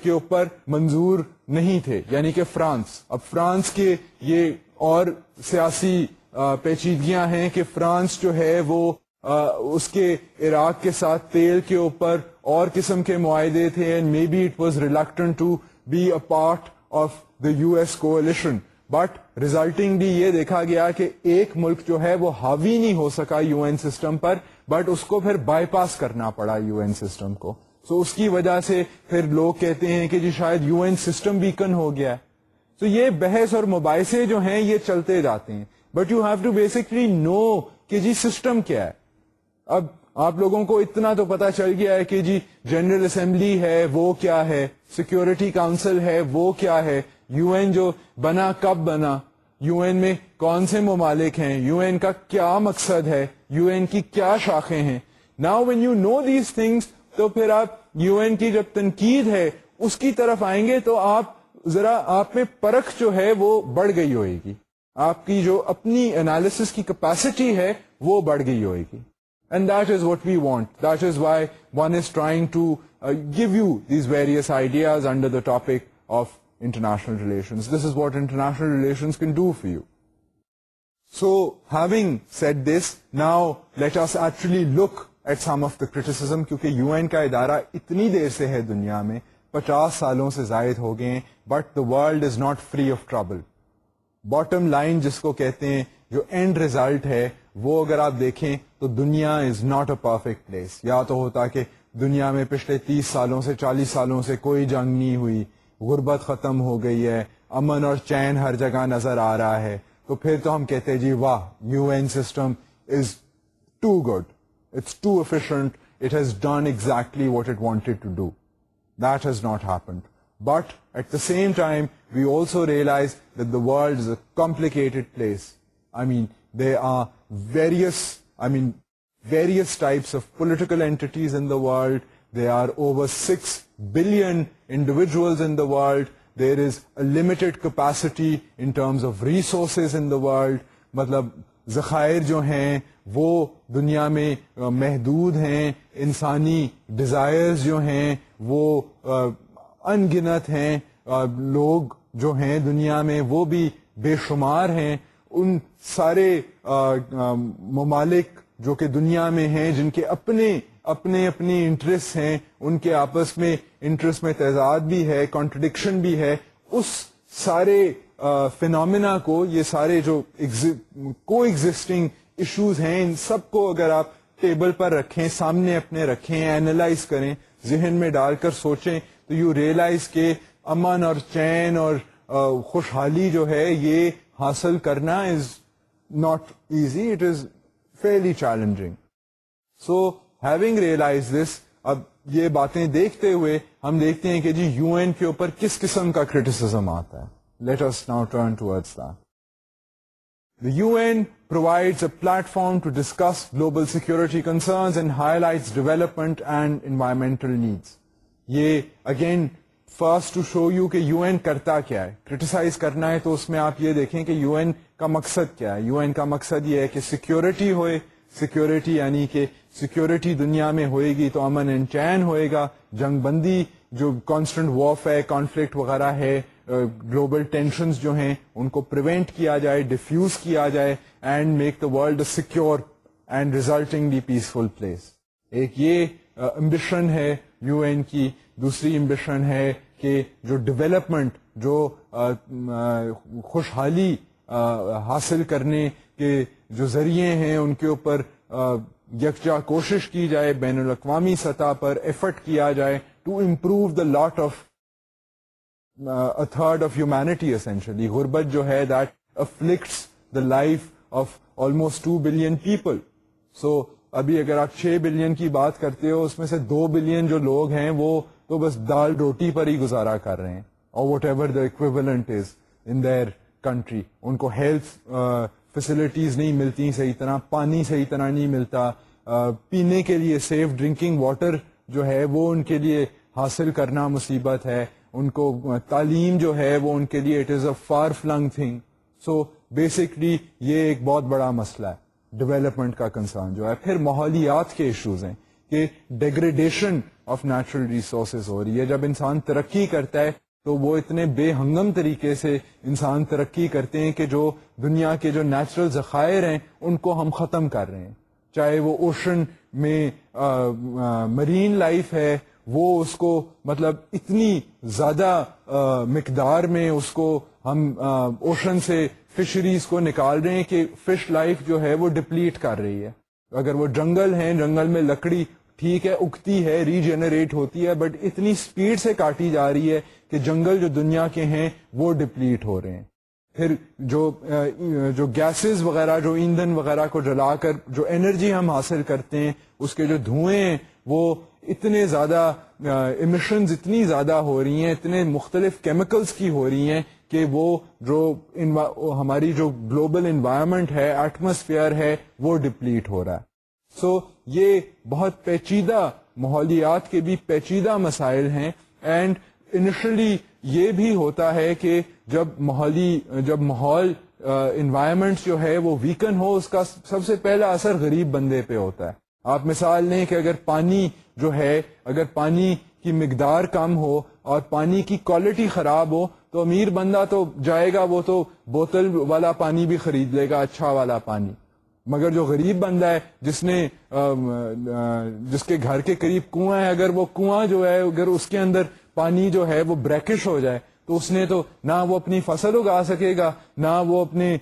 کے اوپر منظور نہیں تھے یعنی کہ فرانس اب فرانس کے یہ اور سیاسی پیچیدگیاں ہیں کہ فرانس جو ہے وہ اس کے عراق کے ساتھ تیل کے اوپر اور قسم کے معاہدے تھے and maybe it was reluctant to be a part of the U S coalition but resulting یہ دیکھا گیا کہ ایک ملک جو ہے وہ حاوی نہیں ہو سکا یو این سسٹم پر بٹ اس کو پھر بائی پاس کرنا پڑا یو این سسٹم کو سو so اس کی وجہ سے پھر لوگ کہتے ہیں کہ جی شاید یو این سسٹم ویکن ہو گیا تو یہ بحث اور مباحثے جو ہیں یہ چلتے جاتے ہیں but you have to basically know کہ جی سسٹم کیا ہے اب آپ لوگوں کو اتنا تو پتا چل گیا ہے کہ جی جنرل اسمبلی ہے وہ کیا ہے سیکورٹی کاؤنسل ہے وہ کیا ہے یو این جو بنا کب بنا یو این میں کون سے ممالک ہیں یو این کا کیا مقصد ہے یو این کی کیا شاخیں ہیں نا when you know these things تو پھر آپ یو این کی جب تنقید ہے اس کی طرف آئیں گے تو آپ ذرا آپ میں پرکھ جو ہے وہ بڑھ گئی ہوئے گی آپ کی جو اپنی انالیس کی کیپیسٹی ہے وہ بڑھ گئی ہوئے گی topic of international relations set this now let us ایچولی look at some of the کرو این کا ادارہ اتنی دیر سے ہے دنیا میں پچاس سالوں سے زائد ہو گئے but the world is not free of trouble bottom line جس کو کہتے ہیں جو اینڈ ریزلٹ ہے وہ اگر آپ دیکھیں تو دنیا is not a perfect place یا تو ہوتا کہ دنیا میں پچھلے تیس سالوں سے چالیس سالوں سے کوئی جنگ نہیں ہوئی غربت ختم ہو گئی ہے امن اور چین ہر جگہ نظر آ رہا ہے تو پھر تو ہم کہتے جی واہ U N system is too good it's too efficient it has done exactly what it wanted to do that has not happened but at the same time we also realize the world is a complicated place I mean they are various I mean various types of political entities in that they are over six billion individual in that there is limited capacity in terms of resources in the world مطلب ذخائر جو ہیں وہ دنیا میں محدود ہیں انسانی ڈیزائرز جو ہیں وہ ان گنت ہیں لوگ جو ہیں دنیا میں وہ بھی بے شمار ہیں ان سارے ممالک جو کہ دنیا میں ہیں جن کے اپنے اپنے اپنے انٹرسٹ ہیں ان کے آپس میں انٹرسٹ میں تعداد بھی ہے کانٹرڈکشن بھی ہے اس سارے فینومینا کو یہ سارے جو کو ایگزٹنگ ایشوز ہیں ان سب کو اگر آپ ٹیبل پر رکھیں سامنے اپنے رکھیں اینالائز کریں ذہن میں ڈال کر سوچیں تو یو ریئلائز کے امن اور چین اور خوشحالی جو ہے یہ حاصل کرنا is not easy it is fairly challenging so having realize this اب یہ باتیں دیکھتے ہوئے ہم دیکھتے ہیں کہ جی یو این کے اوپر کس قسم کا کریٹیسم آتا ہے let us now turn to U N provide a platform to discuss global security concern and highlight development and environmental needs یہ again first to show you کہ یو این کرتا کیا ہے کریٹیسائز کرنا ہے تو اس میں آپ یہ دیکھیں کہ یو این کا مقصد کیا ہے یو این کا مقصد یہ ہے کہ سیکیورٹی ہوئے سیکیورٹی یعنی کہ سیکیورٹی دنیا میں ہوئے گی تو امن اینڈ چین ہوئے گا جنگ بندی جو کانسٹنٹ واف ہے کانفلکٹ وغیرہ ہے گلوبل ٹینشنز جو ہیں ان کو پریوینٹ کیا جائے ڈیفیوز کیا جائے and make the world secure and resulting the peaceful place ایک یہ امبیشن ہے یو این کی دوسری امبیشن ہے کہ جو ڈویلپمنٹ جو خوشحالی حاصل کرنے کے جو ذریعے ہیں ان کے اوپر یکجا کوشش کی جائے بین الاقوامی سطح پر ایفرٹ کیا جائے to improve the lot of third of humanity essentially غربت جو ہے that afflicts the life of almost two billion people so ابھی اگر آپ چھ بلین کی بات کرتے ہو اس میں سے دو بلین جو لوگ ہیں وہ تو بس دال روٹی پر ہی گزارا کر رہے ہیں اور whatever the equivalent is in their country ان کو ہیلتھ فیسلٹیز نہیں ملتی صحیح طرح پانی صحیح طرح نہیں ملتا پینے کے لیے سیف ڈرنکنگ واٹر جو ہے وہ ان کے لیے حاصل کرنا مصیبت ہے ان کو تعلیم جو ہے وہ ان کے لیے it is a fulfilling thing so basically یہ ایک بہت بڑا مسئلہ ہے ڈیولپمنٹ کا کنسرن جو ہے پھر ماحولیات کے ایشوز ہیں کہ ڈیگریڈیشن آف نیچرل ریسورسز ہو رہی ہے جب انسان ترقی کرتا ہے تو وہ اتنے بے ہنگم طریقے سے انسان ترقی کرتے ہیں کہ جو دنیا کے جو نیچرل ذخائر ہیں ان کو ہم ختم کر رہے ہیں چاہے وہ اوشن میں مرین لائف ہے وہ اس کو مطلب اتنی زیادہ مقدار میں اس کو ہم اوشن سے فشریز کو نکال رہے ہیں کہ فش لائف جو ہے وہ ڈپلیٹ کر رہی ہے اگر وہ جنگل ہیں جنگل میں لکڑی ٹھیک ہے اگتی ہے ری جنریٹ ہوتی ہے بٹ اتنی اسپیڈ سے کاٹی جا رہی ہے کہ جنگل جو دنیا کے ہیں وہ ڈپلیٹ ہو رہے ہیں پھر جو جو گیسز وغیرہ جو ایندھن وغیرہ کو جلا کر جو انرجی ہم حاصل کرتے ہیں اس کے جو دھوئے ہیں وہ اتنے زیادہ امیشنز اتنی زیادہ ہو رہی ہیں اتنے مختلف کیمیکلز کی ہو رہی ہیں کہ وہ جو ہماری جو گلوبل انوائرمنٹ ہے ایٹماسفیئر ہے وہ ڈپلیٹ ہو رہا ہے سو so, یہ بہت پیچیدہ ماحولیات کے بھی پیچیدہ مسائل ہیں اینڈ انیشلی یہ بھی ہوتا ہے کہ جب ماحولی جب ماحول انوائرمنٹ uh, جو ہے وہ ویکن ہو اس کا سب سے پہلا اثر غریب بندے پہ ہوتا ہے آپ مثال لیں کہ اگر پانی جو ہے اگر پانی کی مقدار کم ہو اور پانی کی کوالٹی خراب ہو تو امیر بندہ تو جائے گا وہ تو بوتل والا پانی بھی خرید لے گا اچھا والا پانی مگر جو غریب بندہ ہے جس نے جس کے گھر کے قریب کنواں ہے اگر وہ کنواں جو ہے اگر اس کے اندر پانی جو ہے وہ بریکش ہو جائے تو اس نے تو نہ وہ اپنی فصل اگا سکے گا نہ وہ اپنے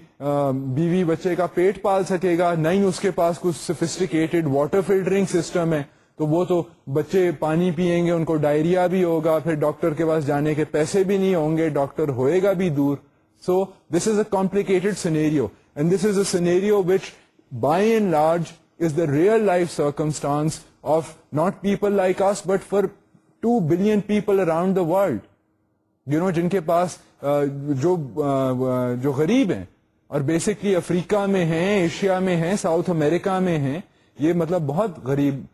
بیوی بچے کا پیٹ پال سکے گا نہ ہی اس کے پاس کچھ سفسٹیکیٹڈ واٹر فلٹرنگ سسٹم ہے تو وہ تو بچے پانی پیئیں گے ان کو ڈائریا بھی ہوگا پھر ڈاکٹر کے پاس جانے کے پیسے بھی نہیں ہوں گے ڈاکٹر ہوئے گا بھی دور so this is a complicated scenario and this is a scenario which by and large is the real life circumstance of not people like us but for two billion people around the world you know جن کے پاس جو جو غریب ہیں اور basically افریقہ میں ہیں Asia میں ہیں ساؤتھ امریکہ میں ہیں یہ مطلب بہت غریب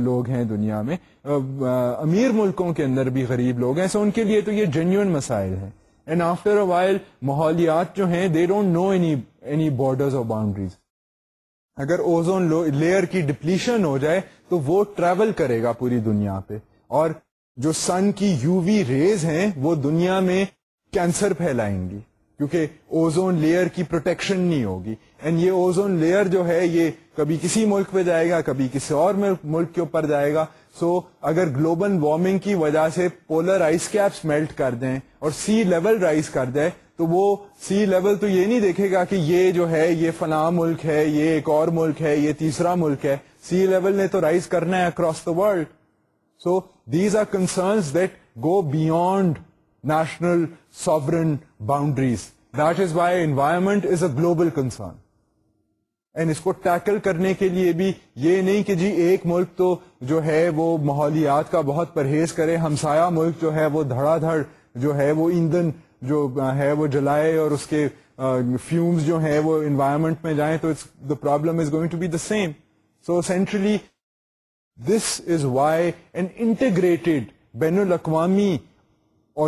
لوگ ہیں دنیا میں امیر ملکوں کے اندر بھی غریب لوگ ہیں سو ان کے لیے تو یہ جینیون مسائل ہیں اینڈ آفٹر اے وائل ماحولیات جو ہیں they don't know any any borders اور باؤنڈریز اگر اوزون لیئر کی ڈپلیشن ہو جائے تو وہ ٹریول کرے گا پوری دنیا پہ اور جو سن کی یو وی ریز ہیں وہ دنیا میں کینسر پھیلائیں گی کیونکہ اوزون لیئر کی پروٹیکشن نہیں ہوگی اینڈ یہ اوزون لیئر جو ہے یہ کبھی کسی ملک پہ جائے گا کبھی کسی اور ملک کے اوپر جائے گا سو so, اگر گلوبل وارمنگ کی وجہ سے پولر آئس کیپس میلٹ کر دیں اور سی لیول رائز کر دیں تو وہ سی لیول تو یہ نہیں دیکھے گا کہ یہ جو ہے یہ فلاں ملک ہے یہ ایک اور ملک ہے یہ تیسرا ملک ہے سی لیول نے تو رائز کرنا ہے across the world so these are concerns that go beyond national sovereign boundaries that is why environment is a global concern and اس کو ٹیکل کرنے کے لیے بھی یہ نہیں کہ جی ایک ملک تو جو ہے وہ ماحولیات کا بہت پرہیز کرے ہمسایا ملک جو ہے وہ دھڑا دھڑ جو ہے وہ ایندھن جو ہے وہ جلائے اور اس کے فیومز جو ہے وہ انوائرمنٹ میں جائیں تو the problem is going to be the same so centrally this is why an integrated بین الاقوامی سو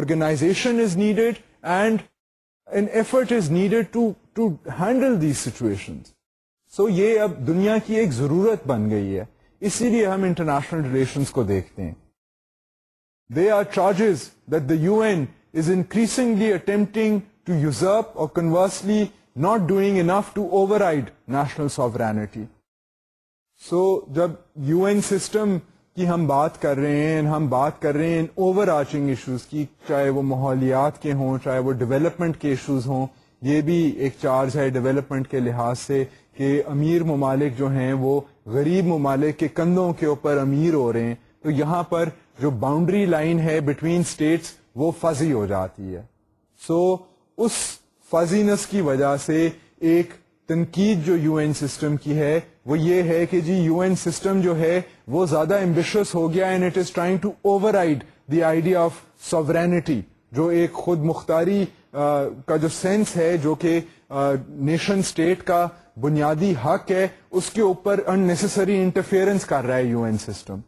یہ اب دنیا کی ایک ضرورت بن گئی ہے اسی لیے ہم انٹرنیشنل ریلیشنس کو دیکھتے ہیں they are charges that the U N is increasingly attempting to usurp or conversely not doing enough to override national سوٹی so جب یو این سسٹم ہم بات کر رہے ہیں ہم بات کر رہے ہیں اوور آرچنگ ایشوز کی چاہے وہ ماحولیات کے ہوں چاہے وہ ڈیولپمنٹ کے ایشوز ہوں یہ بھی ایک چارج ہے ڈیولپمنٹ کے لحاظ سے کہ امیر ممالک جو ہیں وہ غریب ممالک کے کندھوں کے اوپر امیر ہو رہے ہیں تو یہاں پر جو باؤنڈری لائن ہے بٹوین اسٹیٹس وہ فضی ہو جاتی ہے سو so, اس فضینس کی وجہ سے ایک تنقید جو یو این سسٹم کی ہے وہ یہ ہے کہ جی یو این سسٹم جو ہے وہ زیادہ امبیشس ہو گیا and it is trying to over the idea of جو ایک خود مختاری کا جو سینس ہے جو کہ نیشن اسٹیٹ کا بنیادی حق ہے اس کے اوپر ان نیسسری انٹرفیئرنس کر رہا ہے یو این سسٹم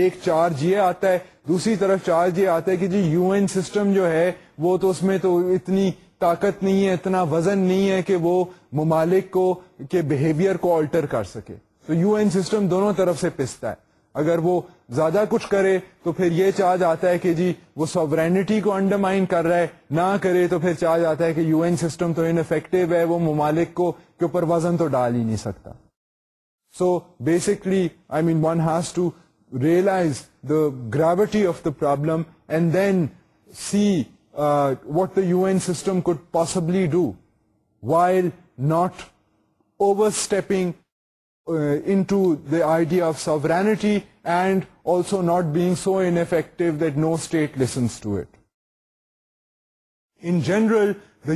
ایک چارج یہ آتا ہے دوسری طرف چارج یہ آتا ہے کہ جی یو این سسٹم جو ہے وہ تو اس میں تو اتنی طاقت نہیں ہے اتنا وزن نہیں ہے کہ وہ ممالک کو کے بہیویئر کو آلٹر کر سکے تو یو این سسٹم دونوں طرف سے پستا ہے اگر وہ زیادہ کچھ کرے تو پھر یہ چارج آتا ہے کہ جی وہ سوورینٹی کو انڈرمائن کر رہا ہے نہ کرے تو پھر چارج آتا ہے کہ یو این سسٹم تو انفیکٹو ہے وہ ممالک کو کے اوپر وزن تو ڈال ہی نہیں سکتا so basically I mean one has to realise the gravity of the problem and then see what the U N system do possibly do overstepping not overstepping into the idea of not and also not beg so ineffective listens state listens to it in general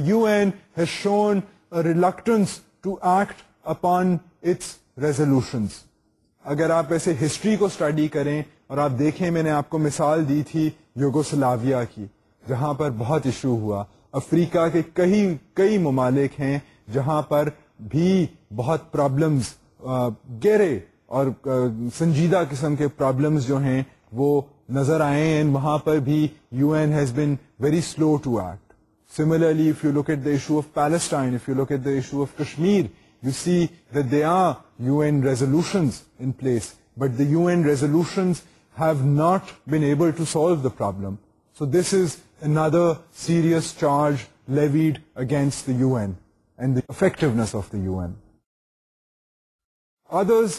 U N shown reluctance to act upon its resolutions. اگر آپ ایسے history کو study کریں اور آپ دیکھیں میں نے آپ کو مثال دی تھی یوگوسلاویا کی جہاں پر بہت ایشو ہوا افریقہ کے کئی کئی ممالک ہیں جہاں پر بھی بہت پرابلمز گہرے اور سنجیدہ قسم کے پرابلمز جو ہیں وہ نظر آئے ہیں وہاں پر بھی U N has been very slow to act similarly if you at the issue of Palestine if you at the issue of Kashmir you you see there are an resolutions in place but the U N resolutions have not been able to solve the problem so this is serious charge levied against U N and the effect U N other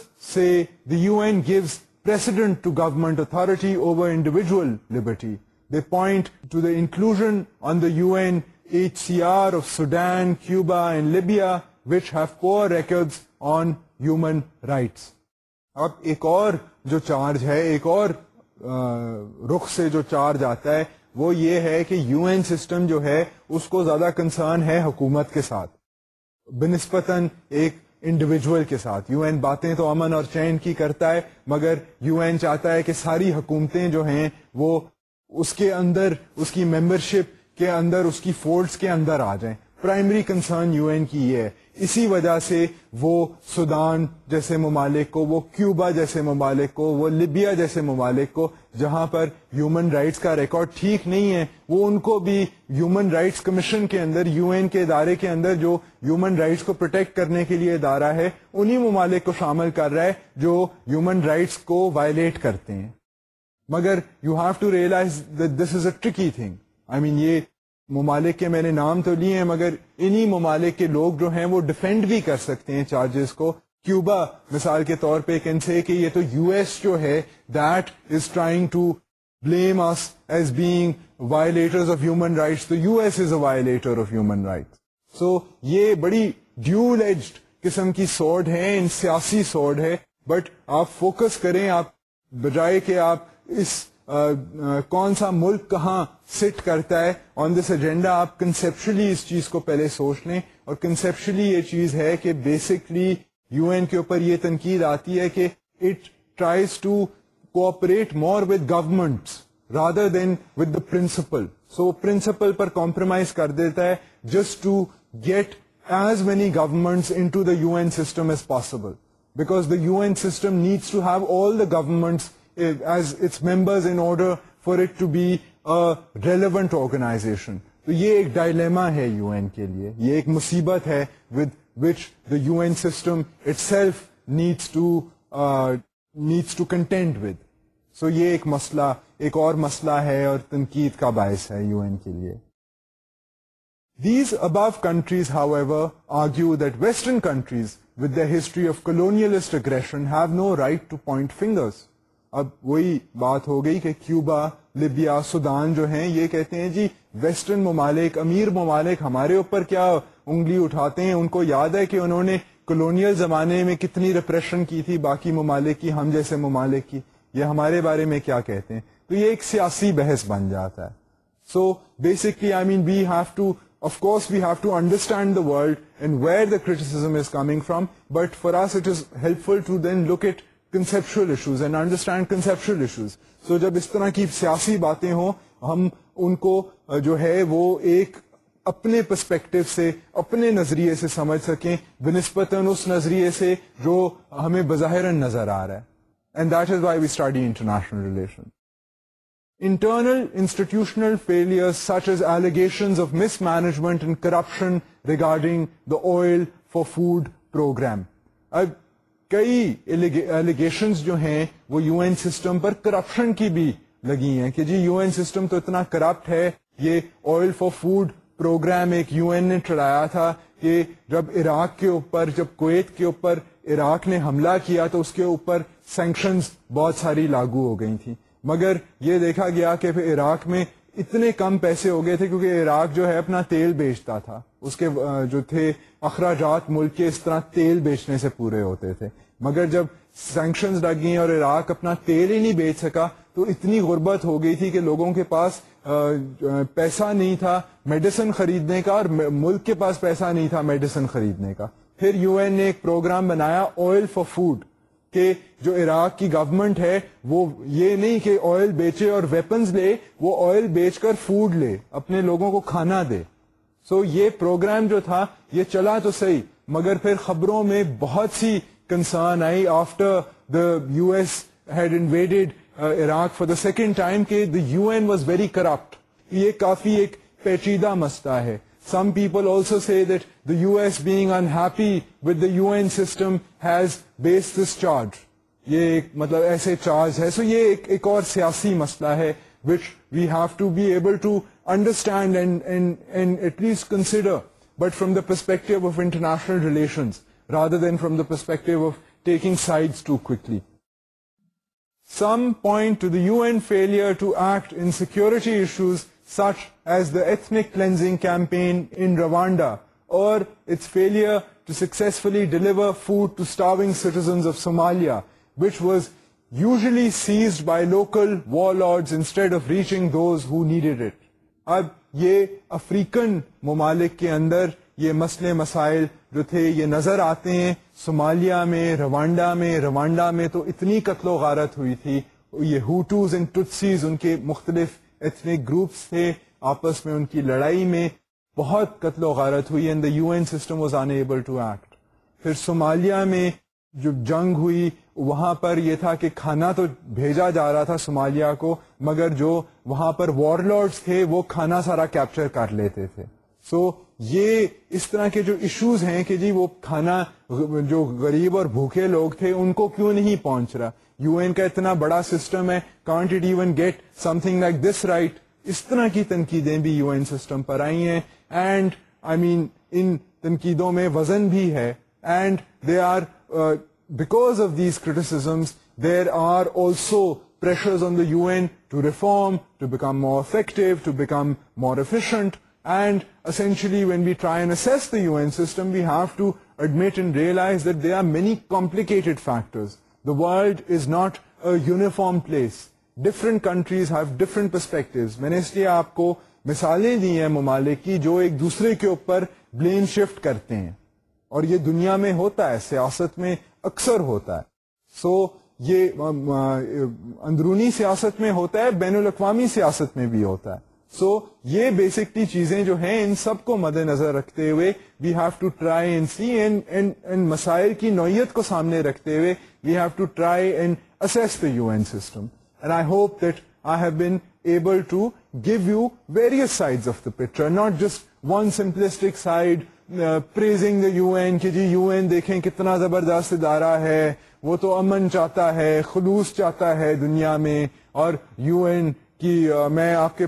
U N gives into government authority over individual liberty the point to the inclusion on the U N H C R of Sudan Cuba and Libya which have con human rights اب ایک اور جو charge ہے ایک اور رخ سے جو charge آتا ہے وہ یہ ہے کہ یو این سسٹم جو ہے اس کو زیادہ کنسرن ہے حکومت کے ساتھ بنسپتاً ایک انڈیویجول کے ساتھ یو این باتیں تو امن اور چین کی کرتا ہے مگر یو این چاہتا ہے کہ ساری حکومتیں جو ہیں وہ اس کے اندر اس کی ممبرشپ کے اندر اس کی فورس کے اندر آ جائیں پرائمری کنسرن یو این کی یہ ہے اسی وجہ سے وہ سودان جیسے ممالک کو وہ کیوبا جیسے ممالک کو وہ لیبیا جیسے ممالک کو جہاں پر ہیومن رائٹس کا ریکارڈ ٹھیک نہیں ہے وہ ان کو بھی ہیومن رائٹس کمیشن کے اندر یو این کے ادارے کے اندر جو ہیومن رائٹس کو پروٹیکٹ کرنے کے لیے ادارہ ہے انہی ممالک کو شامل کر رہا ہے جو ہیومن رائٹس کو وائلیٹ کرتے ہیں مگر you have to realise this is a tricky thing I mean یہ ممالک کے میں نے نام تو لیے ہیں مگر انہی ممالک کے لوگ جو ہیں وہ ڈیفینڈ بھی کر سکتے ہیں چارجز کو کیوبا مثال کے طور پہ کین سے کہ یہ تو یو ایس جو ہے that is trying to U S is a violator of human rights so یہ بڑی ایجڈ قسم کی سوڈ ہے ان سیاسی سوڈ ہے بٹ آپ فوکس کریں آپ بجائے کہ آپ اس کون سا ملک کہاں سٹ کرتا ہے آن دس ایجنڈا آپ کنسپشلی اس چیز کو پہلے سوچ لیں اور کنسپشلی یہ چیز ہے کہ بیسکلی یو این کے اوپر یہ تنقید آتی ہے کہ it tries to cooperate more with government rather than with the principle so principle per compromise کر دیتا ہے just to get as many government into the U N system as possible because the U N system needs to have all the governments as its members in order for it to be a relevant organisation تو یہ ایک dilemma ہے U N کے لیے یہ ایک مصیبت ہے with which the U N system itself needs to needs to content with so یہ ایک مسئلہ ایک اور مسئلہ ہے اور تنقید کا باعث ہے یو این کے لیے these above countries however argue that western countries with the history of colonialist aggression have no right to point fingers اب وہی بات ہو گئی کہ کیوبا لبیا سودان جو ہیں یہ کہتے ہیں جی ویسٹرن ممالک امیر ممالک ہمارے اوپر کیا انگلی اٹھاتے ہیں ان کو یاد ہے کہ انہوں نے کلونیل زمانے میں کتنی ریپریشن کی تھی باقی ممالک کی ہم جیسے ممالک کی یہ ہمارے بارے میں کیا کہتے ہیں تو یہ ایک سیاسی بحث بن جاتا ہے so basically I mean we have to of course we have to understand the the and where from but but us it is helpful to then look at conceptual issues and understand conceptual issues so جب اس طرح کی سیاسی باتیں ہوں ہم ان کو جو ہے وہ ایک اپنے پرسپیکٹو سے اپنے نظریے سے سمجھ سکیں بنسپتن اس نظریے سے جو ہمیں بظاہر نظر آ رہا ہے and that is why we study international relation internal institutional fail such as allegation of mismanagement and corruption regarding the oil for food programme کئی ایلیگیشنز جو ہیں وہ یو این سسٹم پر کرپشن کی بھی لگی ہیں کہ جی یو این سسٹم تو اتنا کرپٹ ہے یہ آئل فار فوڈ پروگرام ایک یو این نے چڑھایا تھا کہ جب عراق کے اوپر جب کویت کے اوپر عراق نے حملہ کیا تو اس کے اوپر سینکشنز بہت ساری لاگو ہو گئی تھیں مگر یہ دیکھا گیا کہ عراق میں اتنے کم پیسے ہو گئے تھے کیونکہ عراق جو ہے اپنا تیل بیچتا تھا اس کے جو تھے اخراجات ملک کے اس طرح تیل بیچنے سے پورے ہوتے تھے مگر جب سینکشنز لگی اور عراق اپنا تیل ہی نہیں بیچ سکا تو اتنی غربت ہو گئی تھی کہ لوگوں کے پاس پیسہ نہیں تھا میڈیسن خریدنے کا اور ملک کے پاس پیسہ نہیں تھا میڈیسن خریدنے کا پھر یو این نے ایک پروگرام بنایا آئل فار فوڈ کہ جو عراق کی گورنمنٹ ہے وہ یہ نہیں کہ آئل بیچے اور ویپنز لے وہ آئل بیچ کر فوڈ لے اپنے لوگوں کو کھانا دے سو so یہ پروگرام جو تھا یہ چلا تو صحیح مگر پھر خبروں میں بہت سی concern I after the U S had invaded Iraq for the second time کہ the U N was very corrupt یہ کافی ایک پیچیدہ مسئلہ ہے some people also see that the U S being unhappy with the U N system has based this charge یہ ایسے charge ہے سو یہ ایک اور سیاسی مسئلہ ہے which we have to to be able understand at least consider but from the perspective of international relations rather than from the perspective of taking side to clear some point to the U N failure to act in security issues such as the ethnic cleansing campaign in Rwanda or its failure to successfully deliver food to starving citizens of Somalia, which was usually seized by local warlords instead of reaching those who needed it. اب یہ African ممالک کے اندر یہ مسئلے مسائل جو تھے یہ نظر آتے ہیں سومالیا میں روانڈا میں روانڈا میں تو اتنی قتل و غارت ہوئی تھی یہ ہوٹوز اینڈ ٹوٹسیز ان کے مختلف ایتھنک گروپس تھے آپس میں ان کی لڑائی میں بہت قتل و غارت ہوئی and the U N system was unable to act پھر صومالیہ میں جو جنگ ہوئی وہاں پر یہ تھا کہ کھانا تو بھیجا جا رہا تھا صومالیہ کو مگر جو وہاں پر وار لارڈس تھے وہ کھانا سارا کیپچر کر لیتے تھے سو یہ اس طرح کے جو ایشوز ہیں کہ جی وہ کھانا جو غریب اور بھوکے لوگ تھے ان کو کیوں نہیں پہنچ رہا یو این کا اتنا بڑا سسٹم ہے can't it even get something like this right اس طرح کی تنقیدیں بھی یو این سسٹم پر آئی ہیں اینڈ آئی مین ان تنقیدوں میں وزن بھی ہے and they are because of these criticisms there are also pressures on the U N to reform to become more effective to become more efficient and essentially when we try and assess the U N system we have to admit and realise that they are many complicated factors world is not a uniform place different countries have different perspective میں نے اس لیے آپ کو مثالیں دی ہیں ممالک کی جو ایک دوسرے کے اوپر بلین شفٹ کرتے ہیں اور یہ دنیا میں ہوتا ہے سیاست میں اکثر ہوتا ہے سو so, یہ اندرونی سیاست میں ہوتا ہے بین الاقوامی سیاست میں بھی ہوتا ہے سو یہ بیسکلی چیزیں جو ہیں ان سب کو مد نظر رکھتے ہوئے we have to try and see مسائل کی نوعیت کو سامنے رکھتے ہوئے we have have to to try and and assess the U U N system I I hope that been able give various side of the picture not just one simplistic side praising the U N کہ جی U N دیکھیں کتنا زبردست ادارہ ہے وہ تو امن چاہتا ہے خلوص چاہتا ہے دنیا میں اور یو این کی میں آپ کے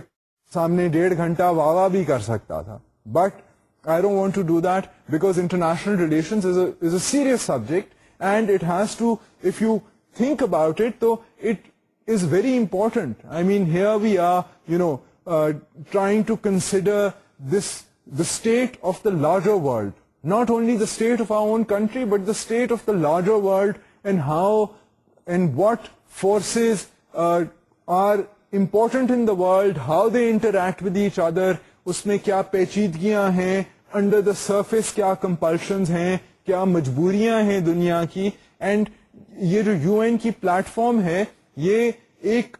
سامنے ڈیڑھ گھنٹہ واہ وا بھی کر سکتا تھا but I don't want to do that because international relation serious subject and it has to if you think about it تو it is very important I mean here we are you know trying to consider this the state of the larger world not only the state of our own country but the state of the larger world and how and what forces are important in the world how they interact with each other اس میں کیا پیچیدگیاں ہیں under the surface کیا compulsion ہیں کیا مجبوریاں ہیں دنیا کی اینڈ یہ جو یو این کی پلیٹ فارم ہے یہ ایک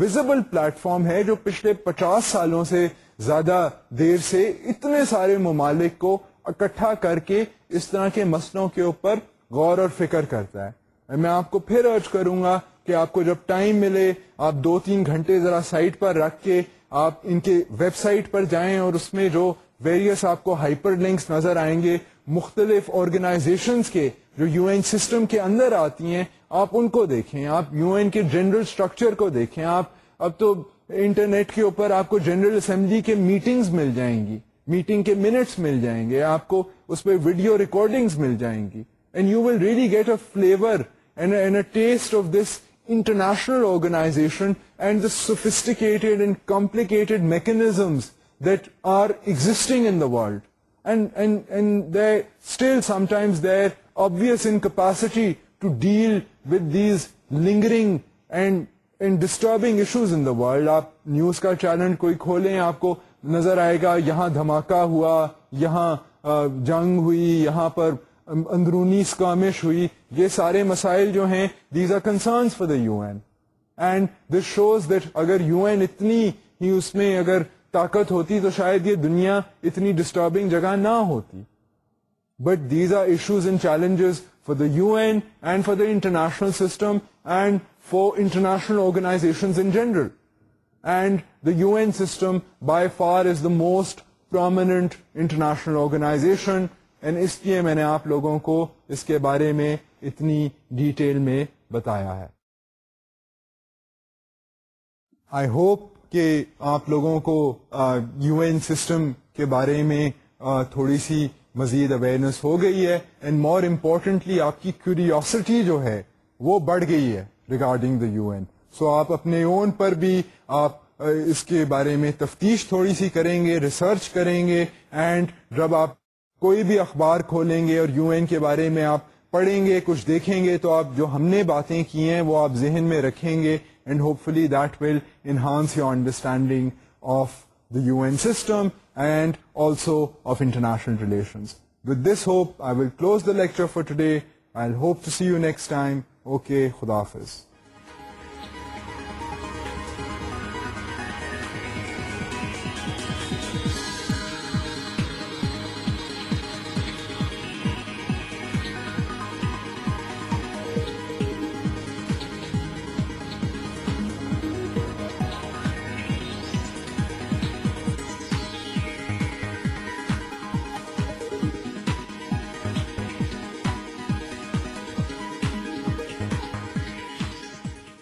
وزبل فارم ہے جو پچھلے پچاس سالوں سے زیادہ دیر سے اتنے سارے ممالک کو اکٹھا کر کے اس طرح کے مسلوں کے اوپر غور اور فکر کرتا ہے میں آپ کو پھر ارج کروں گا کہ آپ کو جب ٹائم ملے آپ دو تین گھنٹے ذرا سائٹ پر رکھ کے آپ ان کے ویب سائٹ پر جائیں اور اس میں جو ویریس آپ کو ہائپر لنکس نظر آئیں گے مختلف آرگنائزیشنس کے جو یو این سسٹم کے اندر آتی ہیں آپ ان کو دیکھیں آپ یو این کے جنرل اسٹرکچر کو دیکھیں آپ اب تو انٹرنیٹ کے اوپر آپ کو جنرل اسمبلی کے میٹنگز مل جائیں گی میٹنگ کے منٹس مل جائیں گے آپ کو اس پہ ویڈیو ریکارڈنگز مل جائیں گی and you will really get a flavour and a taste of this international organization and the sophisticate and complicate mechanisms existing there obvious incapacity to deal with these linger disturbing issues in داڈ آپ news کا channel کوئی کھولیں آپ کو نظر آئے گا یہاں دھماکہ ہوا یہاں جنگ ہوئی یہاں پر اندرونی اسکامش ہوئی یہ سارے مسائل جو ہیں these are concerns for the U N and this shows that اگر یو این اتنی ہی اس میں اگر طاقت ہوتی تو شاید یہ دنیا اتنی ڈسٹربنگ جگہ نہ ہوتی but these are issues and challenges for the U N and for the international system and for international organisation in general and the U N system by far is the most prominent international organisation and اس لیے میں نے آپ لوگوں کو اس کے بارے میں اتنی ڈیٹیل میں بتایا ہے آئی ہوپ کہ آپ لوگوں کو یو این سسٹم کے بارے میں uh, تھوڑی سی مزید اویئرنس ہو گئی ہے اینڈ مور امپورٹنٹلی آپ کی کیوریوسٹی جو ہے وہ بڑھ گئی ہے ریگارڈنگ دا یو این سو آپ اپنے اون پر بھی آپ اس کے بارے میں تفتیش تھوڑی سی کریں گے ریسرچ کریں گے اینڈ جب آپ کوئی بھی اخبار کھولیں گے اور یو این کے بارے میں آپ پڑھیں گے کچھ دیکھیں گے تو آپ جو ہم نے باتیں کی ہیں وہ آپ ذہن میں رکھیں گے and hopefully that will enhance your understanding of the U N system and also of international relations with this hope I will close the lecture for today I hope to see you next time okay خدا حافظ